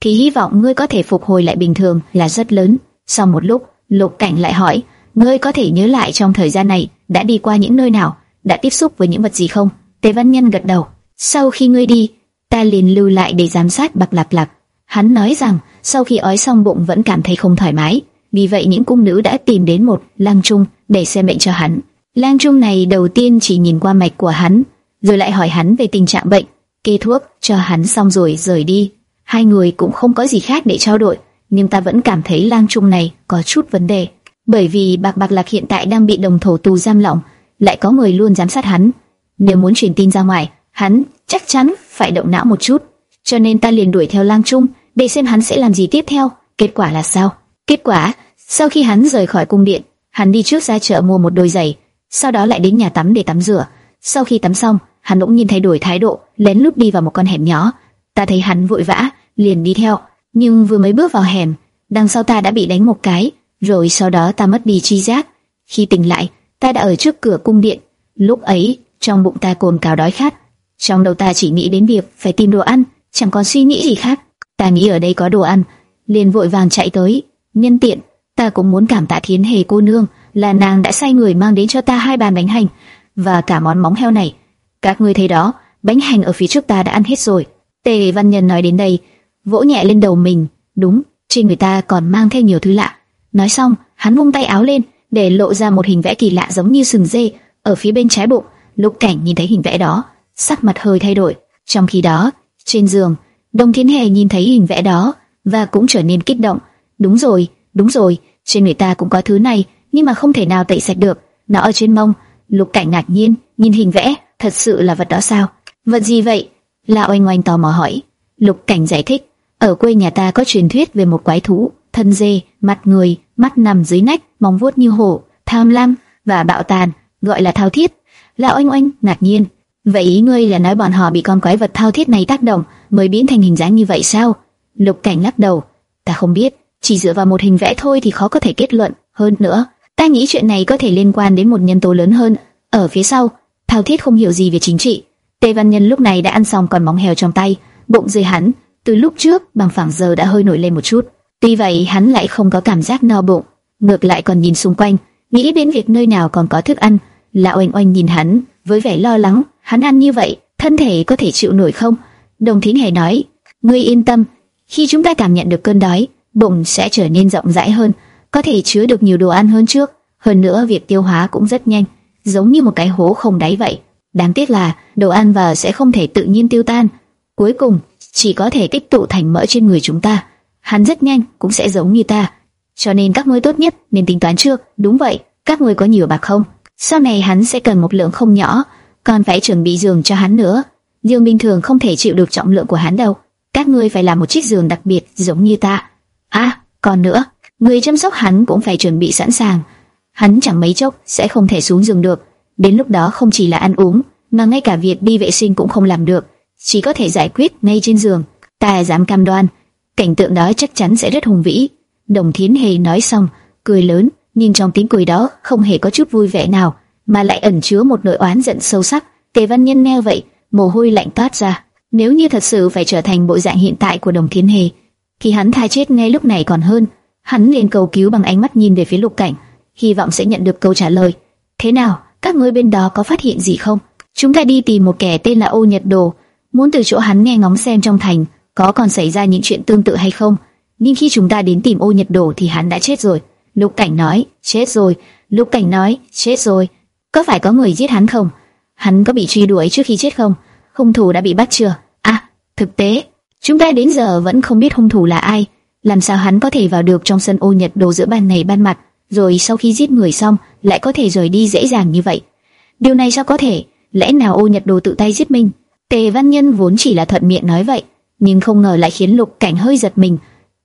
thì hy vọng ngươi có thể phục hồi lại bình thường là rất lớn. Sau một lúc, Lục Cảnh lại hỏi, ngươi có thể nhớ lại trong thời gian này đã đi qua những nơi nào, đã tiếp xúc với những vật gì không? Tề Văn Nhân gật đầu. Sau khi ngươi đi, ta liền lưu lại để giám sát Bạc lạp lạp. Hắn nói rằng sau khi ói xong bụng vẫn cảm thấy không thoải mái, vì vậy những cung nữ đã tìm đến một lang trung để xem bệnh cho hắn. Lang trung này đầu tiên chỉ nhìn qua mạch của hắn, rồi lại hỏi hắn về tình trạng bệnh, kê thuốc cho hắn xong rồi rời đi. Hai người cũng không có gì khác để trao đổi, nhưng ta vẫn cảm thấy lang trung này có chút vấn đề, bởi vì bạc bạc lạc hiện tại đang bị đồng thổ tù giam lỏng, lại có người luôn giám sát hắn. Nếu muốn truyền tin ra ngoài, hắn chắc chắn phải động não một chút, cho nên ta liền đuổi theo lang trung để xem hắn sẽ làm gì tiếp theo. Kết quả là sao? Kết quả, sau khi hắn rời khỏi cung điện, hắn đi trước ra chợ mua một đôi giày, sau đó lại đến nhà tắm để tắm rửa. Sau khi tắm xong, hắn bỗng nhiên thay đổi thái độ, lén lút đi vào một con hẻm nhỏ. Ta thấy hắn vội vã, liền đi theo, nhưng vừa mới bước vào hẻm, đằng sau ta đã bị đánh một cái, rồi sau đó ta mất đi chi giác. Khi tỉnh lại, ta đã ở trước cửa cung điện. Lúc ấy, trong bụng ta cồn cào đói khát, Trong đầu ta chỉ nghĩ đến việc phải tìm đồ ăn, chẳng còn suy nghĩ gì khác. Ta nghĩ ở đây có đồ ăn, liền vội vàng chạy tới. Nhân tiện, ta cũng muốn cảm tạ Thiến Hề cô nương, là nàng đã sai người mang đến cho ta hai bàn bánh hành và cả món móng heo này. Các ngươi thấy đó, bánh hành ở phía trước ta đã ăn hết rồi. Tề Văn Nhân nói đến đây, vỗ nhẹ lên đầu mình. Đúng, trên người ta còn mang theo nhiều thứ lạ. Nói xong, hắn vung tay áo lên, để lộ ra một hình vẽ kỳ lạ giống như sừng dê ở phía bên trái bụng. Lục Cảnh nhìn thấy hình vẽ đó, sắc mặt hơi thay đổi. Trong khi đó, trên giường, Đông Thiên Hề nhìn thấy hình vẽ đó và cũng trở nên kích động. Đúng rồi, đúng rồi, trên người ta cũng có thứ này, nhưng mà không thể nào tẩy sạch được. Nó ở trên mông. Lục Cảnh ngạc nhiên, nhìn hình vẽ, thật sự là vật đó sao? Vật gì vậy? La Oanh Oanh tò mò hỏi. Lục Cảnh giải thích, ở quê nhà ta có truyền thuyết về một quái thú, thân dê, mặt người, mắt nằm dưới nách, móng vuốt như hổ, tham lam và bạo tàn, gọi là thao thiết. lão Oanh Oanh ngạc nhiên, vậy ý ngươi là nói bọn họ bị con quái vật thao thiết này tác động mới biến thành hình dáng như vậy sao? Lục Cảnh lắc đầu, ta không biết, chỉ dựa vào một hình vẽ thôi thì khó có thể kết luận. Hơn nữa, ta nghĩ chuyện này có thể liên quan đến một nhân tố lớn hơn. Ở phía sau, Thao Thiết không hiểu gì về chính trị. Tề Văn Nhân lúc này đã ăn xong còn móng heo trong tay, bụng dưới hắn từ lúc trước bằng phẳng giờ đã hơi nổi lên một chút. Tuy vậy hắn lại không có cảm giác no bụng, ngược lại còn nhìn xung quanh, nghĩ đến việc nơi nào còn có thức ăn. Lão Oanh Oanh nhìn hắn với vẻ lo lắng, hắn ăn như vậy, thân thể có thể chịu nổi không? Đồng Thính Hề nói, ngươi yên tâm, khi chúng ta cảm nhận được cơn đói, bụng sẽ trở nên rộng rãi hơn, có thể chứa được nhiều đồ ăn hơn trước. Hơn nữa việc tiêu hóa cũng rất nhanh, giống như một cái hố không đáy vậy. Đáng tiếc là đồ ăn vào sẽ không thể tự nhiên tiêu tan, cuối cùng chỉ có thể tích tụ thành mỡ trên người chúng ta. Hắn rất nhanh cũng sẽ giống như ta, cho nên các ngươi tốt nhất nên tính toán trước. Đúng vậy, các ngươi có nhiều bạc không? Sau này hắn sẽ cần một lượng không nhỏ, còn phải chuẩn bị giường cho hắn nữa. Giường bình thường không thể chịu được trọng lượng của hắn đâu. Các ngươi phải làm một chiếc giường đặc biệt giống như ta. À, còn nữa, người chăm sóc hắn cũng phải chuẩn bị sẵn sàng. Hắn chẳng mấy chốc sẽ không thể xuống giường được. Đến lúc đó không chỉ là ăn uống, mà ngay cả việc đi vệ sinh cũng không làm được, chỉ có thể giải quyết ngay trên giường. Ta dám cam đoan, cảnh tượng đó chắc chắn sẽ rất hùng vĩ. Đồng Thiến Hề nói xong, cười lớn, nhưng trong tiếng cười đó không hề có chút vui vẻ nào, mà lại ẩn chứa một nỗi oán giận sâu sắc. Tề Văn Nhân nghe vậy, mồ hôi lạnh toát ra. Nếu như thật sự phải trở thành bộ dạng hiện tại của Đồng Thiến Hề, thì hắn tha chết ngay lúc này còn hơn. Hắn liền cầu cứu bằng ánh mắt nhìn về phía Lục Cảnh, hy vọng sẽ nhận được câu trả lời. Thế nào, các ngươi bên đó có phát hiện gì không? Chúng ta đi tìm một kẻ tên là Ô Nhật Đồ, muốn từ chỗ hắn nghe ngóng xem trong thành có còn xảy ra những chuyện tương tự hay không. Nhưng khi chúng ta đến tìm Ô Nhật Đồ thì hắn đã chết rồi. Lục Cảnh nói, chết rồi. Lục Cảnh nói, chết rồi. Có phải có người giết hắn không? Hắn có bị truy đuổi trước khi chết không? Hung thủ đã bị bắt chưa? À, thực tế, chúng ta đến giờ vẫn không biết hung thủ là ai. Làm sao hắn có thể vào được trong sân Ô Nhật Đồ giữa ban ngày ban mặt, rồi sau khi giết người xong lại có thể rời đi dễ dàng như vậy? Điều này sao có thể? Lẽ nào Ô Nhật Đồ tự tay giết mình? Tề Văn Nhân vốn chỉ là thuận miệng nói vậy, nhưng không ngờ lại khiến Lục Cảnh hơi giật mình.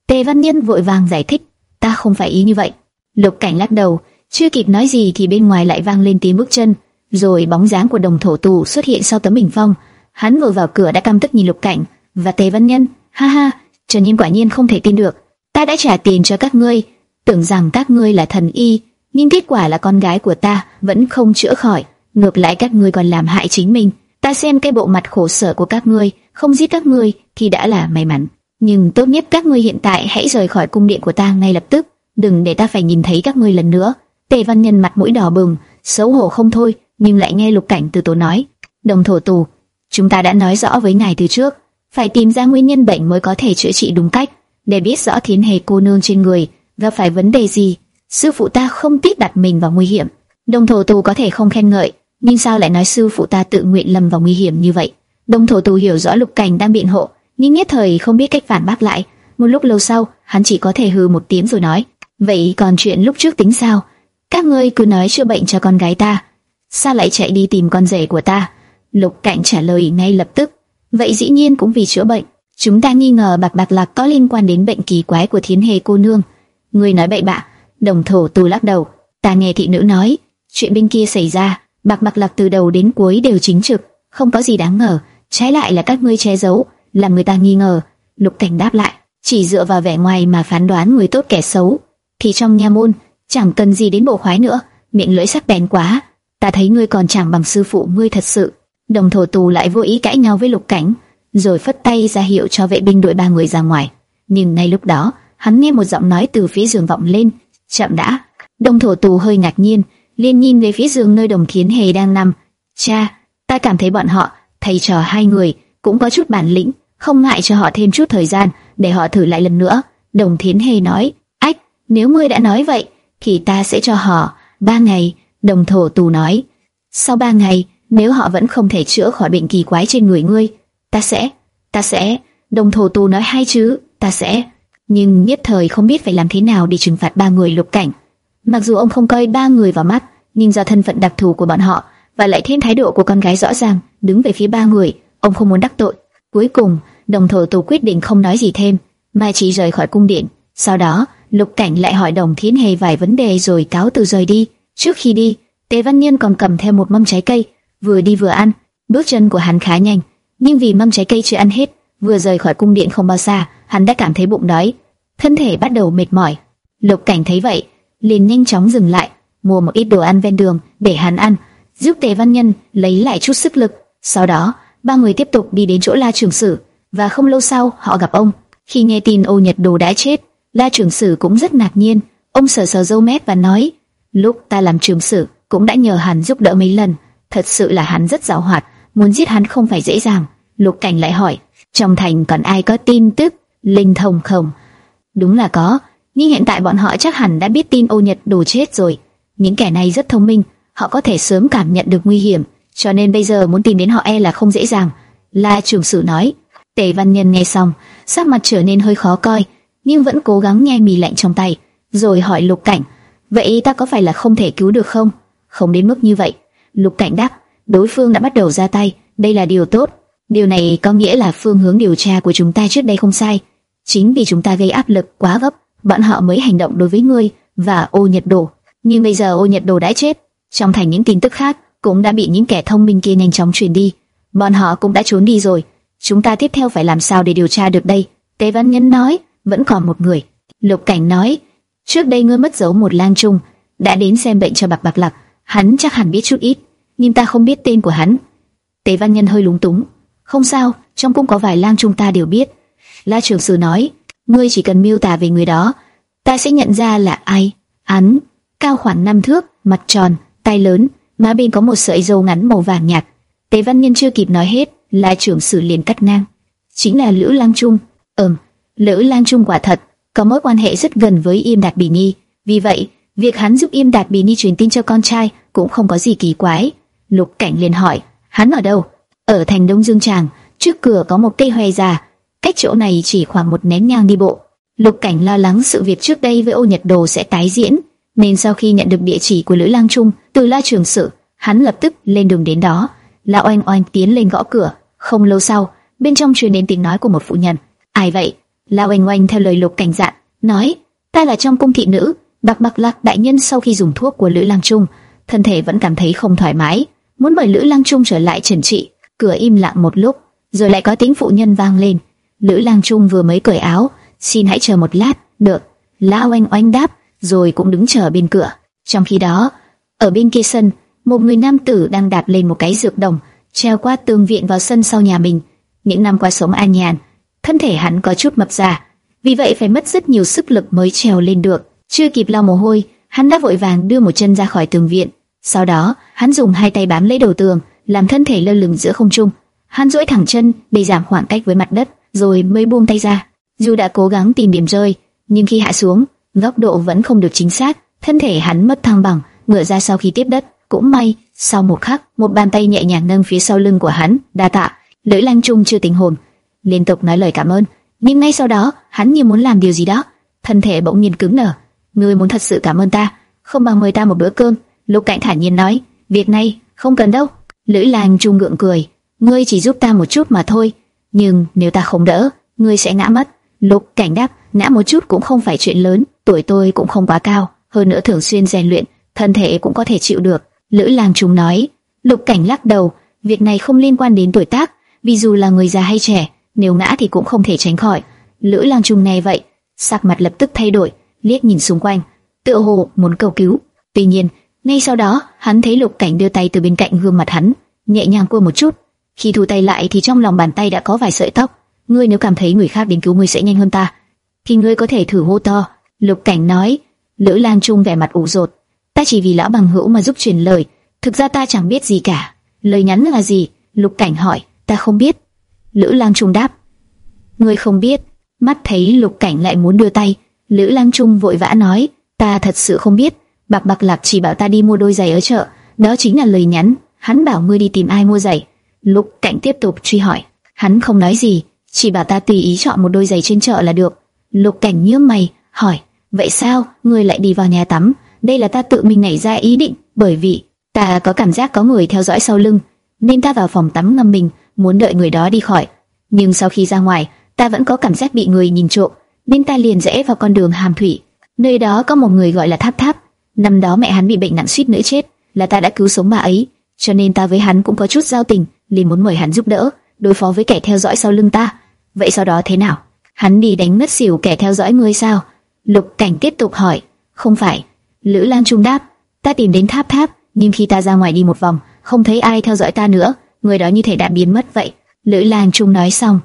Tề Văn Nhân vội vàng giải thích, ta không phải ý như vậy. Lục Cảnh lắc đầu, chưa kịp nói gì thì bên ngoài lại vang lên tiếng bước chân, rồi bóng dáng của đồng thổ tù xuất hiện sau tấm bình phong. Hắn vừa vào cửa đã căm tức nhìn Lục Cảnh và Tề Văn Nhân, ha ha, Trần Nhiên quả nhiên không thể tin được. Ta đã trả tiền cho các ngươi, tưởng rằng các ngươi là thần y, nhưng kết quả là con gái của ta vẫn không chữa khỏi, ngược lại các ngươi còn làm hại chính mình. Ta xem cái bộ mặt khổ sở của các ngươi, không giết các ngươi thì đã là may mắn. Nhưng tốt nhất các ngươi hiện tại hãy rời khỏi cung điện của ta ngay lập tức, đừng để ta phải nhìn thấy các ngươi lần nữa. Tề Văn Nhân mặt mũi đỏ bừng, xấu hổ không thôi, nhưng lại nghe Lục Cảnh từ tổ nói, đồng thổ tù, chúng ta đã nói rõ với ngài từ trước, phải tìm ra nguyên nhân bệnh mới có thể chữa trị đúng cách, để biết rõ thiên hề cô nương trên người gặp phải vấn đề gì. Sư phụ ta không tiếc đặt mình vào nguy hiểm. Đồng thổ tù có thể không khen ngợi, nhưng sao lại nói sư phụ ta tự nguyện lâm vào nguy hiểm như vậy? Đông thổ tù hiểu rõ lục cảnh đang biện hộ, nhưng nhất thời không biết cách phản bác lại. Một lúc lâu sau, hắn chỉ có thể hừ một tiếng rồi nói: vậy còn chuyện lúc trước tính sao? Các ngươi cứ nói chữa bệnh cho con gái ta, sao lại chạy đi tìm con rể của ta? Lục cảnh trả lời ngay lập tức: vậy dĩ nhiên cũng vì chữa bệnh. Chúng ta nghi ngờ bạc bạc lạc có liên quan đến bệnh kỳ quái của thiến hề cô nương. Ngươi nói bậy bạ. Đồng thổ tù lắc đầu. Ta nghe thị nữ nói, chuyện bên kia xảy ra Bạc Mặc Lạc từ đầu đến cuối đều chính trực, không có gì đáng ngờ, trái lại là các ngươi che giấu, làm người ta nghi ngờ. Lục Cảnh đáp lại, chỉ dựa vào vẻ ngoài mà phán đoán người tốt kẻ xấu, thì trong nha môn chẳng cần gì đến bộ khoái nữa, miệng lưỡi sắc bén quá. Ta thấy ngươi còn chẳng bằng sư phụ ngươi thật sự. Đồng thổ tù lại vô ý cãi nhau với lục cảnh, rồi phất tay ra hiệu cho vệ binh đuổi ba người ra ngoài. Nhưng ngay lúc đó, hắn nghe một giọng nói từ phía giường vọng lên, chậm đã. Đồng thổ tù hơi ngạc nhiên, liền nhìn về phía giường nơi đồng thiến hề đang nằm. Cha, ta cảm thấy bọn họ, thầy trò hai người, cũng có chút bản lĩnh, không ngại cho họ thêm chút thời gian, để họ thử lại lần nữa. Đồng thiến hề nói, ách, nếu ngươi đã nói vậy, thì ta sẽ cho họ ba ngày. Đồng thổ tù nói, sau ba ngày, nếu họ vẫn không thể chữa khỏi bệnh kỳ quái trên người ngươi, ta sẽ, ta sẽ. Đồng thổ tù nói hai chữ, ta sẽ. Nhưng nhất thời không biết phải làm thế nào để trừng phạt ba người lục cảnh. Mặc dù ông không coi ba người vào mắt, nhưng do thân phận đặc thù của bọn họ và lại thêm thái độ của con gái rõ ràng đứng về phía ba người, ông không muốn đắc tội. Cuối cùng, đồng thổ tù quyết định không nói gì thêm, mà chỉ rời khỏi cung điện. Sau đó, lục cảnh lại hỏi đồng thiến hề vài vấn đề rồi cáo từ rời đi. Trước khi đi, Tề Văn Nhiên còn cầm theo một mâm trái cây, vừa đi vừa ăn. Bước chân của hắn khá nhanh, nhưng vì mâm trái cây chưa ăn hết, vừa rời khỏi cung điện không bao xa, hắn đã cảm thấy bụng đói, thân thể bắt đầu mệt mỏi. Lục Cảnh thấy vậy, liền nhanh chóng dừng lại, mua một ít đồ ăn ven đường để hắn ăn, giúp Tề Văn Nhân lấy lại chút sức lực. Sau đó, ba người tiếp tục đi đến chỗ La Trường Sử, và không lâu sau họ gặp ông. Khi nghe tin Ô Nhật Đồ đã chết, La Trường Sử cũng rất ngạc nhiên. Ông sờ sờ râu mép và nói: lúc ta làm trường sử cũng đã nhờ hắn giúp đỡ mấy lần, thật sự là hắn rất giàu hoạt, muốn giết hắn không phải dễ dàng. Lục Cảnh lại hỏi: trong thành còn ai có tin tức linh thông không? Đúng là có, nhưng hiện tại bọn họ chắc hẳn đã biết tin Âu Nhật Đồ chết rồi. Những kẻ này rất thông minh, họ có thể sớm cảm nhận được nguy hiểm, cho nên bây giờ muốn tìm đến họ e là không dễ dàng. La Trường Sử nói. Tề Văn Nhân nghe xong, sắc mặt trở nên hơi khó coi, nhưng vẫn cố gắng nghe mì lạnh trong tay, rồi hỏi Lục Cảnh, vậy ta có phải là không thể cứu được không? Không đến mức như vậy. Lục Cảnh đáp, đối phương đã bắt đầu ra tay, đây là điều tốt. Điều này có nghĩa là phương hướng điều tra của chúng ta trước đây không sai. Chính vì chúng ta gây áp lực quá gấp, bọn họ mới hành động đối với ngươi và ô nhật đồ. Nhưng bây giờ ô nhật đồ đã chết, trong thành những tin tức khác cũng đã bị những kẻ thông minh kia nhanh chóng truyền đi. Bọn họ cũng đã trốn đi rồi. Chúng ta tiếp theo phải làm sao để điều tra được đây? Tế Văn Nhân nói, vẫn còn một người. Lục Cảnh nói, trước đây ngươi mất dấu một lang trung, đã đến xem bệnh cho bạc bạc lạc, hắn chắc hẳn biết chút ít, nhưng ta không biết tên của hắn. Tế Văn Nhân hơi lúng túng, không sao, trong cũng có vài lang trung ta đều biết. La Trường Sử nói, ngươi chỉ cần miêu tả về người đó, ta sẽ nhận ra là ai. Hắn cao khoảng năm thước, mặt tròn, tay lớn, má bên có một sợi râu ngắn màu vàng nhạt. Tế Văn Nhân chưa kịp nói hết, là trưởng Sử liền cắt ngang. Chính là Lữ Lang Trung. Ừm, Lữ Lang Trung quả thật có mối quan hệ rất gần với Yêm Đạt Bỉ Nhi, vì vậy việc hắn giúp Yêm Đạt Bỉ Nhi truyền tin cho con trai cũng không có gì kỳ quái. Lục Cảnh liền hỏi, hắn ở đâu? Ở thành Đông Dương Tràng, trước cửa có một cây hoè già, cách chỗ này chỉ khoảng một nén nhang đi bộ. Lục Cảnh lo lắng sự việc trước đây với Ô Nhật Đồ sẽ tái diễn, nên sau khi nhận được địa chỉ của Lữ Lang Trung từ La Trường sử, hắn lập tức lên đường đến đó. La Oanh Oanh tiến lên gõ cửa, không lâu sau, bên trong truyền đến tiếng nói của một phụ nhân. Ai vậy? La Oanh Oanh theo lời Lục Cảnh dặn, nói: ta là trong cung thị nữ, Bạc Bạc Lạc đại nhân sau khi dùng thuốc của Lữ Lang Trung, thân thể vẫn cảm thấy không thoải mái, muốn mời Lữ Lang Trung trở lại trần trị. Cửa im lặng một lúc, rồi lại có tiếng phụ nhân vang lên. Lữ Lang Trung vừa mới cởi áo, xin hãy chờ một lát. Được. lão Oanh Oanh đáp, rồi cũng đứng chờ bên cửa. Trong khi đó, ở bên kia sân, một người nam tử đang đạp lên một cái dược đồng, treo qua tường viện vào sân sau nhà mình. Những năm qua sống an nhàn, thân thể hắn có chút mập già, vì vậy phải mất rất nhiều sức lực mới trèo lên được. Chưa kịp lau mồ hôi, hắn đã vội vàng đưa một chân ra khỏi tường viện. Sau đó, hắn dùng hai tay bám lấy đầu tường, làm thân thể lơ lửng giữa không trung. Hắn duỗi thẳng chân để giảm khoảng cách với mặt đất, rồi mới buông tay ra. Dù đã cố gắng tìm điểm rơi, nhưng khi hạ xuống, góc độ vẫn không được chính xác, thân thể hắn mất thăng bằng, ngửa ra sau khi tiếp đất. Cũng may, sau một khắc, một bàn tay nhẹ nhàng nâng phía sau lưng của hắn, đa tạ. Lưỡi Lang Trung chưa tỉnh hồn, liên tục nói lời cảm ơn, nhưng ngay sau đó, hắn như muốn làm điều gì đó, thân thể bỗng nhiên cứng nở. Ngươi muốn thật sự cảm ơn ta, không bằng mời ta một bữa cơm. Lục Cảnh thản nhiên nói, việc này không cần đâu. Lưỡi Lang Trung ngượng cười, ngươi chỉ giúp ta một chút mà thôi, nhưng nếu ta không đỡ, ngươi sẽ ngã mất. Lục Cảnh đáp, ngã một chút cũng không phải chuyện lớn, tuổi tôi cũng không quá cao, hơn nữa thường xuyên rèn luyện, thân thể cũng có thể chịu được. Lữ Lang Trung nói. Lục Cảnh lắc đầu, việc này không liên quan đến tuổi tác, vì dù là người già hay trẻ, nếu ngã thì cũng không thể tránh khỏi. Lữ Lang Trung nghe vậy, sắc mặt lập tức thay đổi, liếc nhìn xung quanh, tựa hồ muốn cầu cứu. Tuy nhiên, ngay sau đó, hắn thấy Lục Cảnh đưa tay từ bên cạnh gương mặt hắn, nhẹ nhàng cua một chút. Khi thu tay lại thì trong lòng bàn tay đã có vài sợi tóc. Ngươi nếu cảm thấy người khác đến cứu ngươi sẽ nhanh hơn ta, thì ngươi có thể thử hô to. Lục Cảnh nói. Lữ Lang Trung vẻ mặt ủ rột. Ta chỉ vì lão bằng hữu mà giúp truyền lời. Thực ra ta chẳng biết gì cả. Lời nhắn là gì? Lục Cảnh hỏi. Ta không biết. Lữ Lang Trung đáp. Ngươi không biết. Mắt thấy Lục Cảnh lại muốn đưa tay, Lữ Lang Trung vội vã nói. Ta thật sự không biết. Bạc Bạc Lạc chỉ bảo ta đi mua đôi giày ở chợ. Đó chính là lời nhắn. Hắn bảo ngươi đi tìm ai mua giày. Lục Cảnh tiếp tục truy hỏi. Hắn không nói gì, chỉ bảo ta tùy ý chọn một đôi giày trên chợ là được. Lục Cảnh nhíu mày, hỏi, vậy sao, ngươi lại đi vào nhà tắm? Đây là ta tự mình nảy ra ý định, bởi vì ta có cảm giác có người theo dõi sau lưng, nên ta vào phòng tắm ngâm mình, muốn đợi người đó đi khỏi. Nhưng sau khi ra ngoài, ta vẫn có cảm giác bị người nhìn trộm, nên ta liền rẽ vào con đường hàm thủy. Nơi đó có một người gọi là Tháp Tháp. Năm đó mẹ hắn bị bệnh nặng suýt nữa chết, là ta đã cứu sống bà ấy, cho nên ta với hắn cũng có chút giao tình, liền muốn mời hắn giúp đỡ, đối phó với kẻ theo dõi sau lưng ta. Vậy sau đó thế nào? Hắn đi đánh mất xỉu kẻ theo dõi ngươi sao? Lục Cảnh tiếp tục hỏi. Không phải. Lữ Lan Trung đáp. Ta tìm đến tháp tháp, nhưng khi ta ra ngoài đi một vòng, không thấy ai theo dõi ta nữa, người đó như thể đã biến mất vậy. Lữ Lan Trung nói xong,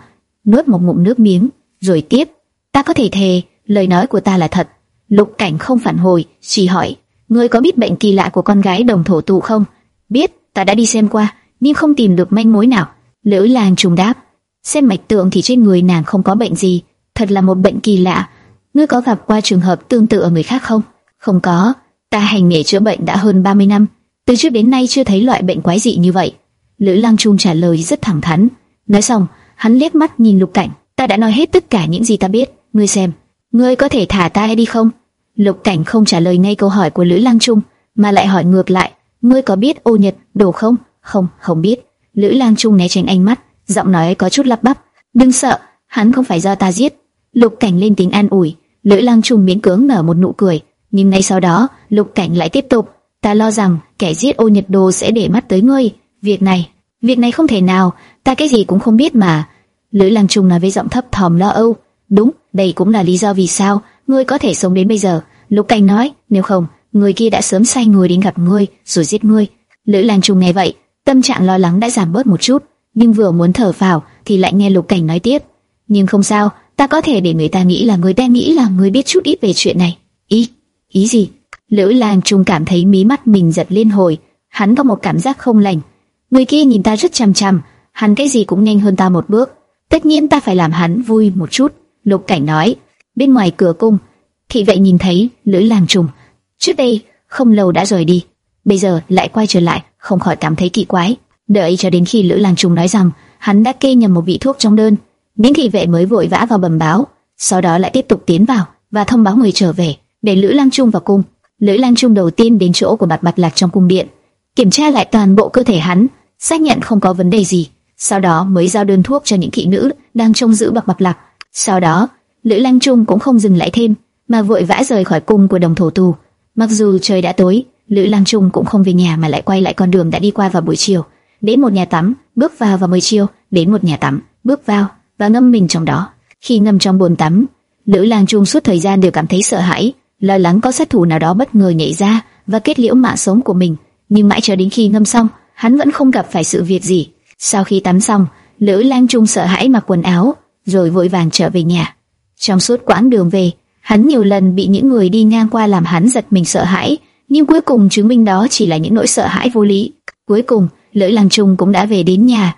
nuốt một ngụm nước miếng, rồi tiếp. Ta có thể thề, lời nói của ta là thật. Lục Cảnh không phản hồi, chỉ hỏi, ngươi có biết bệnh kỳ lạ của con gái đồng thổ tụ không? Biết, ta đã đi xem qua, nhưng không tìm được manh mối nào. Lữ Lan Trung đáp, xem mạch tượng thì trên người nàng không có bệnh gì, thật là một bệnh kỳ lạ. Ngươi có gặp qua trường hợp tương tự ở người khác không? Không có, ta hành nghề chữa bệnh đã hơn 30 năm, từ trước đến nay chưa thấy loại bệnh quái dị như vậy. Lữ Lang Trung trả lời rất thẳng thắn. Nói xong, hắn liếc mắt nhìn Lục Cảnh, ta đã nói hết tất cả những gì ta biết, ngươi xem, ngươi có thể thả ta đi không? Lục Cảnh không trả lời ngay câu hỏi của Lữ Lăng Trung, mà lại hỏi ngược lại, ngươi có biết ô nhật đồ không? Không, không biết. Lữ Lang Trung né tránh ánh mắt, giọng nói có chút lắp bắp. Đừng sợ, hắn không phải do ta giết. Lục Cảnh lên tiếng an ủi, Lữ Lang Trung miễn cưỡng nở một nụ cười, nhưng ngay sau đó, Lục Cảnh lại tiếp tục, ta lo rằng kẻ giết ô nhật đồ sẽ để mắt tới ngươi. Việc này, việc này không thể nào, ta cái gì cũng không biết mà. Lữ Lang Trung nói với giọng thấp thỏm lo âu. Đúng, đây cũng là lý do vì sao ngươi có thể sống đến bây giờ. Lục Cảnh nói, nếu không, người kia đã sớm sai người đến gặp ngươi rồi giết ngươi. Lữ Lang Trung nghe vậy, tâm trạng lo lắng đã giảm bớt một chút, nhưng vừa muốn thở phào thì lại nghe Lục Cảnh nói tiếp, nhưng không sao, ta có thể để người ta nghĩ là người ta nghĩ là người biết chút ít về chuyện này. Ý, ý gì? Lữ Lang Trung cảm thấy mí mắt mình giật liên hồi, hắn có một cảm giác không lành. Người kia nhìn ta rất chăm chăm, hắn cái gì cũng nhanh hơn ta một bước. Tất nhiên ta phải làm hắn vui một chút. Lục Cảnh nói, bên ngoài cửa cung, thị vệ nhìn thấy Lữ Lang Trung. Trước đây, không lâu đã rời đi, bây giờ lại quay trở lại, không khỏi cảm thấy kỳ quái. Đợi cho đến khi Lữ Lang Trung nói rằng hắn đã kê nhầm một vị thuốc trong đơn, những thị vệ mới vội vã vào bẩm báo, sau đó lại tiếp tục tiến vào và thông báo người trở về, để Lữ Lang Trung vào cung. Lữ Lang Trung đầu tiên đến chỗ của Bạt Bạt Lạc trong cung điện, kiểm tra lại toàn bộ cơ thể hắn, xác nhận không có vấn đề gì, sau đó mới giao đơn thuốc cho những thị nữ đang trông giữ Bạt Bạt Lạc. Sau đó, Lữ Lang Trung cũng không dừng lại thêm, mà vội vã rời khỏi cung của đồng thổ tù. Mặc dù trời đã tối, Lữ Lang Trung cũng không về nhà mà lại quay lại con đường đã đi qua vào buổi chiều, đến một nhà tắm, bước vào vào buổi chiều, đến một nhà tắm, bước vào và ngâm mình trong đó. Khi ngâm trong bồn tắm, Lữ Lang Trung suốt thời gian đều cảm thấy sợ hãi, lo lắng có sát thủ nào đó bất ngờ nhảy ra và kết liễu mạng sống của mình. Nhưng mãi cho đến khi ngâm xong, hắn vẫn không gặp phải sự việc gì. Sau khi tắm xong, Lữ Lang Trung sợ hãi mặc quần áo, rồi vội vàng trở về nhà. Trong suốt quãng đường về, hắn nhiều lần bị những người đi ngang qua làm hắn giật mình sợ hãi, nhưng cuối cùng chứng minh đó chỉ là những nỗi sợ hãi vô lý. Cuối cùng, Lưỡi Lăng Trung cũng đã về đến nhà.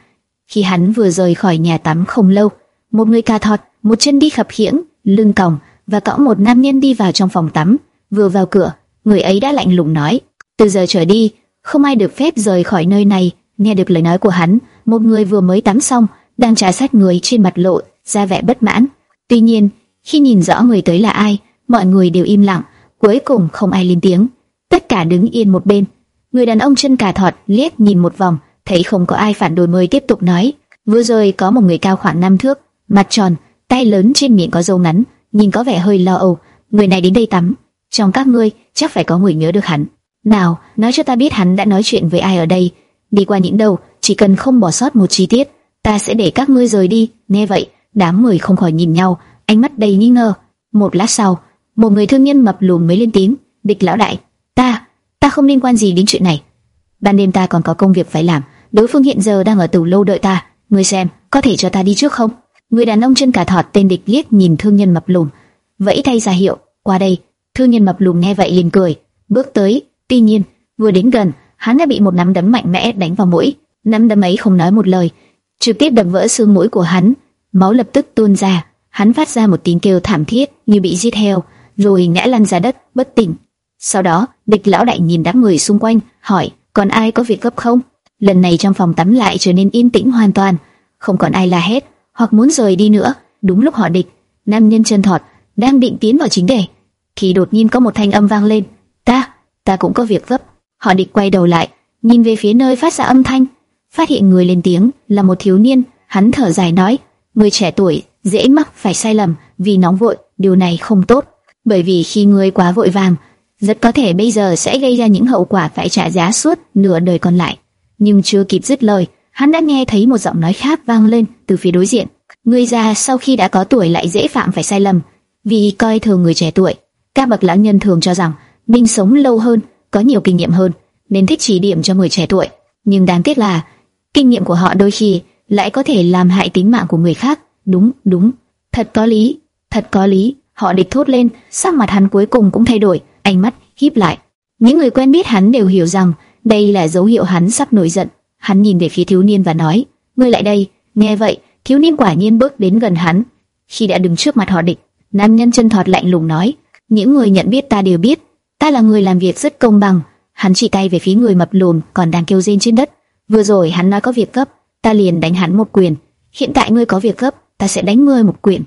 Khi hắn vừa rời khỏi nhà tắm không lâu, một người cà thọt, một chân đi khập khiễng, lưng còng và cõng một nam nhân đi vào trong phòng tắm. Vừa vào cửa, người ấy đã lạnh lùng nói: từ giờ trở đi, không ai được phép rời khỏi nơi này. Nghe được lời nói của hắn, một người vừa mới tắm xong, đang trà sát người trên mặt lộ ra vẻ bất mãn. Tuy nhiên, khi nhìn rõ người tới là ai, mọi người đều im lặng, cuối cùng không ai lên tiếng tất cả đứng yên một bên. Người đàn ông chân cà thọt liếc nhìn một vòng, thấy không có ai phản đối mới tiếp tục nói. Vừa rồi có một người cao khoảng năm thước, mặt tròn, tay lớn trên miệng có râu ngắn, nhìn có vẻ hơi lo âu. Người này đến đây tắm, trong các ngươi chắc phải có người nhớ được hắn. Nào, nói cho ta biết hắn đã nói chuyện với ai ở đây. Đi qua những đâu, chỉ cần không bỏ sót một chi tiết, ta sẽ để các ngươi rời đi. Nghe vậy, đám người không khỏi nhìn nhau, ánh mắt đầy nghi ngờ. Một lát sau, một người thương nhân mập lùn mới lên tiếng, địch lão đại, Ta, ta không liên quan gì đến chuyện này. Ban đêm ta còn có công việc phải làm, đối phương hiện giờ đang ở tù lâu đợi ta. Ngươi xem, có thể cho ta đi trước không? Người đàn ông chân cả thọt tên địch liếc nhìn thương nhân mập lùn, vẫy tay ra hiệu, qua đây. Thương nhân mập lùn nghe vậy liền cười, bước tới. Tuy nhiên, vừa đến gần, hắn đã bị một nắm đấm mạnh mẽ đánh vào mũi. Nắm đấm ấy không nói một lời, trực tiếp đập vỡ xương mũi của hắn, máu lập tức tuôn ra. Hắn phát ra một tiếng kêu thảm thiết như bị giết heo, rồi ngã lăn ra đất bất tỉnh. Sau đó, địch lão đại nhìn đám người xung quanh, hỏi: còn ai có việc gấp không? Lần này trong phòng tắm lại trở nên yên tĩnh hoàn toàn, không còn ai la hét hoặc muốn rời đi nữa. Đúng lúc họ địch, nam nhân chân thọt đang định tiến vào chính đề, thì đột nhiên có một thanh âm vang lên: "Ta, ta cũng có việc gấp." Họ địch quay đầu lại, nhìn về phía nơi phát ra âm thanh, phát hiện người lên tiếng là một thiếu niên. Hắn thở dài nói: "Người trẻ tuổi dễ mắc phải sai lầm vì nóng vội, điều này không tốt, bởi vì khi người quá vội vàng." Rất có thể bây giờ sẽ gây ra những hậu quả phải trả giá suốt nửa đời còn lại. Nhưng chưa kịp dứt lời, hắn đã nghe thấy một giọng nói khác vang lên từ phía đối diện. Người già sau khi đã có tuổi lại dễ phạm phải sai lầm, vì coi thường người trẻ tuổi. Các bậc lão nhân thường cho rằng mình sống lâu hơn, có nhiều kinh nghiệm hơn, nên thích chỉ điểm cho người trẻ tuổi. Nhưng đáng tiếc là kinh nghiệm của họ đôi khi lại có thể làm hại tính mạng của người khác. Đúng, đúng, thật có lý, thật có lý. Họ địch thốt lên, sắc mặt hắn cuối cùng cũng thay đổi ánh mắt híp lại. Những người quen biết hắn đều hiểu rằng đây là dấu hiệu hắn sắp nổi giận. Hắn nhìn về phía thiếu niên và nói: "Ngươi lại đây." Nghe vậy, thiếu niên quả nhiên bước đến gần hắn. Khi đã đứng trước mặt họ địch, nam nhân chân thọt lạnh lùng nói: "Những người nhận biết ta đều biết, ta là người làm việc rất công bằng." Hắn chỉ tay về phía người mập lùn còn đang kêu rên trên đất. Vừa rồi hắn nói có việc gấp, ta liền đánh hắn một quyền. Hiện tại ngươi có việc gấp, ta sẽ đánh ngươi một quyền.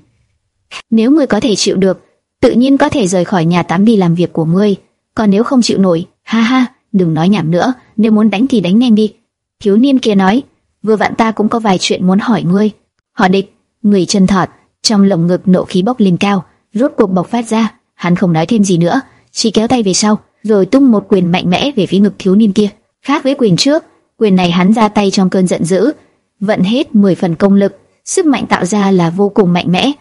Nếu ngươi có thể chịu được, tự nhiên có thể rời khỏi nhà tắm đi làm việc của ngươi. Còn nếu không chịu nổi, ha ha, đừng nói nhảm nữa, nếu muốn đánh thì đánh nhanh đi. Thiếu niên kia nói, vừa vặn ta cũng có vài chuyện muốn hỏi ngươi. Họ địch, người chân thọt, trong lồng ngực nộ khí bốc lên cao, rốt cuộc bộc phát ra. Hắn không nói thêm gì nữa, chỉ kéo tay về sau, rồi tung một quyền mạnh mẽ về phía ngực thiếu niên kia. Khác với quyền trước, quyền này hắn ra tay trong cơn giận dữ, vận hết 10 phần công lực, sức mạnh tạo ra là vô cùng mạnh mẽ.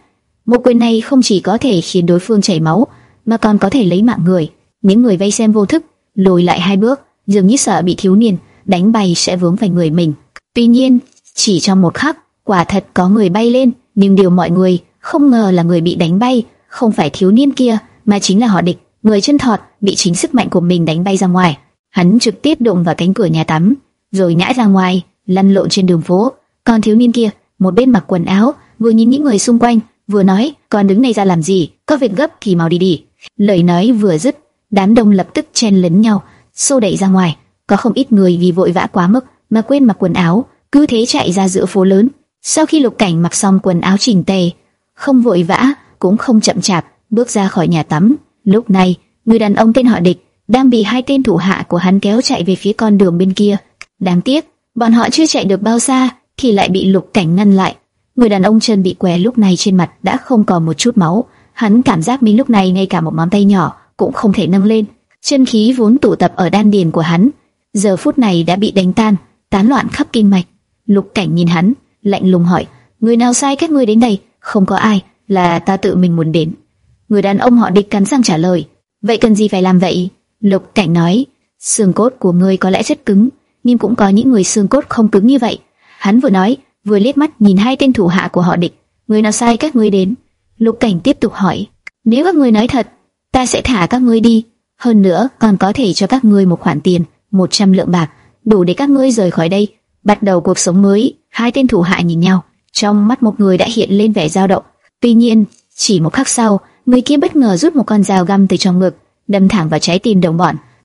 Một quyền này không chỉ có thể khiến đối phương chảy máu, mà còn có thể lấy mạng người. Những người vây xem vô thức lùi lại hai bước, dường như sợ bị thiếu niên đánh bay sẽ vướng phải người mình. Tuy nhiên, chỉ trong một khắc, quả thật có người bay lên, nhưng điều mọi người không ngờ là người bị đánh bay không phải thiếu niên kia, mà chính là họ địch. Người chân thọt bị chính sức mạnh của mình đánh bay ra ngoài. Hắn trực tiếp đụng vào cánh cửa nhà tắm, rồi ngã ra ngoài, lăn lộn trên đường phố. Còn thiếu niên kia, một bên mặc quần áo, vừa nhìn những người xung quanh, vừa nói, còn đứng này ra làm gì, có việc gấp thì mau đi đi. Lời nói vừa dứt, đám đông lập tức chen lấn nhau, xô đẩy ra ngoài. Có không ít người vì vội vã quá mức mà quên mặc quần áo, cứ thế chạy ra giữa phố lớn. Sau khi Lục Cảnh mặc xong quần áo chỉnh tề, không vội vã, cũng không chậm chạp, bước ra khỏi nhà tắm. Lúc này, người đàn ông tên họ Địch đang bị hai tên thủ hạ của hắn kéo chạy về phía con đường bên kia. Đáng tiếc, bọn họ chưa chạy được bao xa thì lại bị Lục Cảnh ngăn lại. Người đàn ông chân bị què lúc này trên mặt đã không còn một chút máu, hắn cảm giác mình lúc này ngay cả một ngón tay nhỏ cũng không thể nâng lên. Chân khí vốn tụ tập ở đan điền của hắn, giờ phút này đã bị đánh tan, tán loạn khắp kinh mạch. Lục Cảnh nhìn hắn, lạnh lùng hỏi: "Người nào sai các ngươi đến đây?" "Không có ai, là ta tự mình muốn đến." Người đàn ông họ địch cắn răng trả lời: "Vậy cần gì phải làm vậy?" Lục Cảnh nói: "Xương cốt của ngươi có lẽ rất cứng, nhưng cũng có những người xương cốt không cứng như vậy." Hắn vừa nói, vừa liếc mắt nhìn hai tên thủ hạ của họ địch. Người nào sai các ngươi đến? Lục Cảnh tiếp tục hỏi. Nếu các ngươi nói thật, ta sẽ thả các ngươi đi. Hơn nữa, còn có thể cho các ngươi một khoản tiền, 100 lượng bạc, đủ để các ngươi rời khỏi đây, bắt đầu cuộc sống mới. Hai tên thủ hạ nhìn nhau, trong mắt một người đã hiện lên vẻ dao động. Tuy nhiên, chỉ một khắc sau, người kia bất ngờ rút một con dao găm từ trong ngực, đâm thẳng vào trái tim đồng bọn.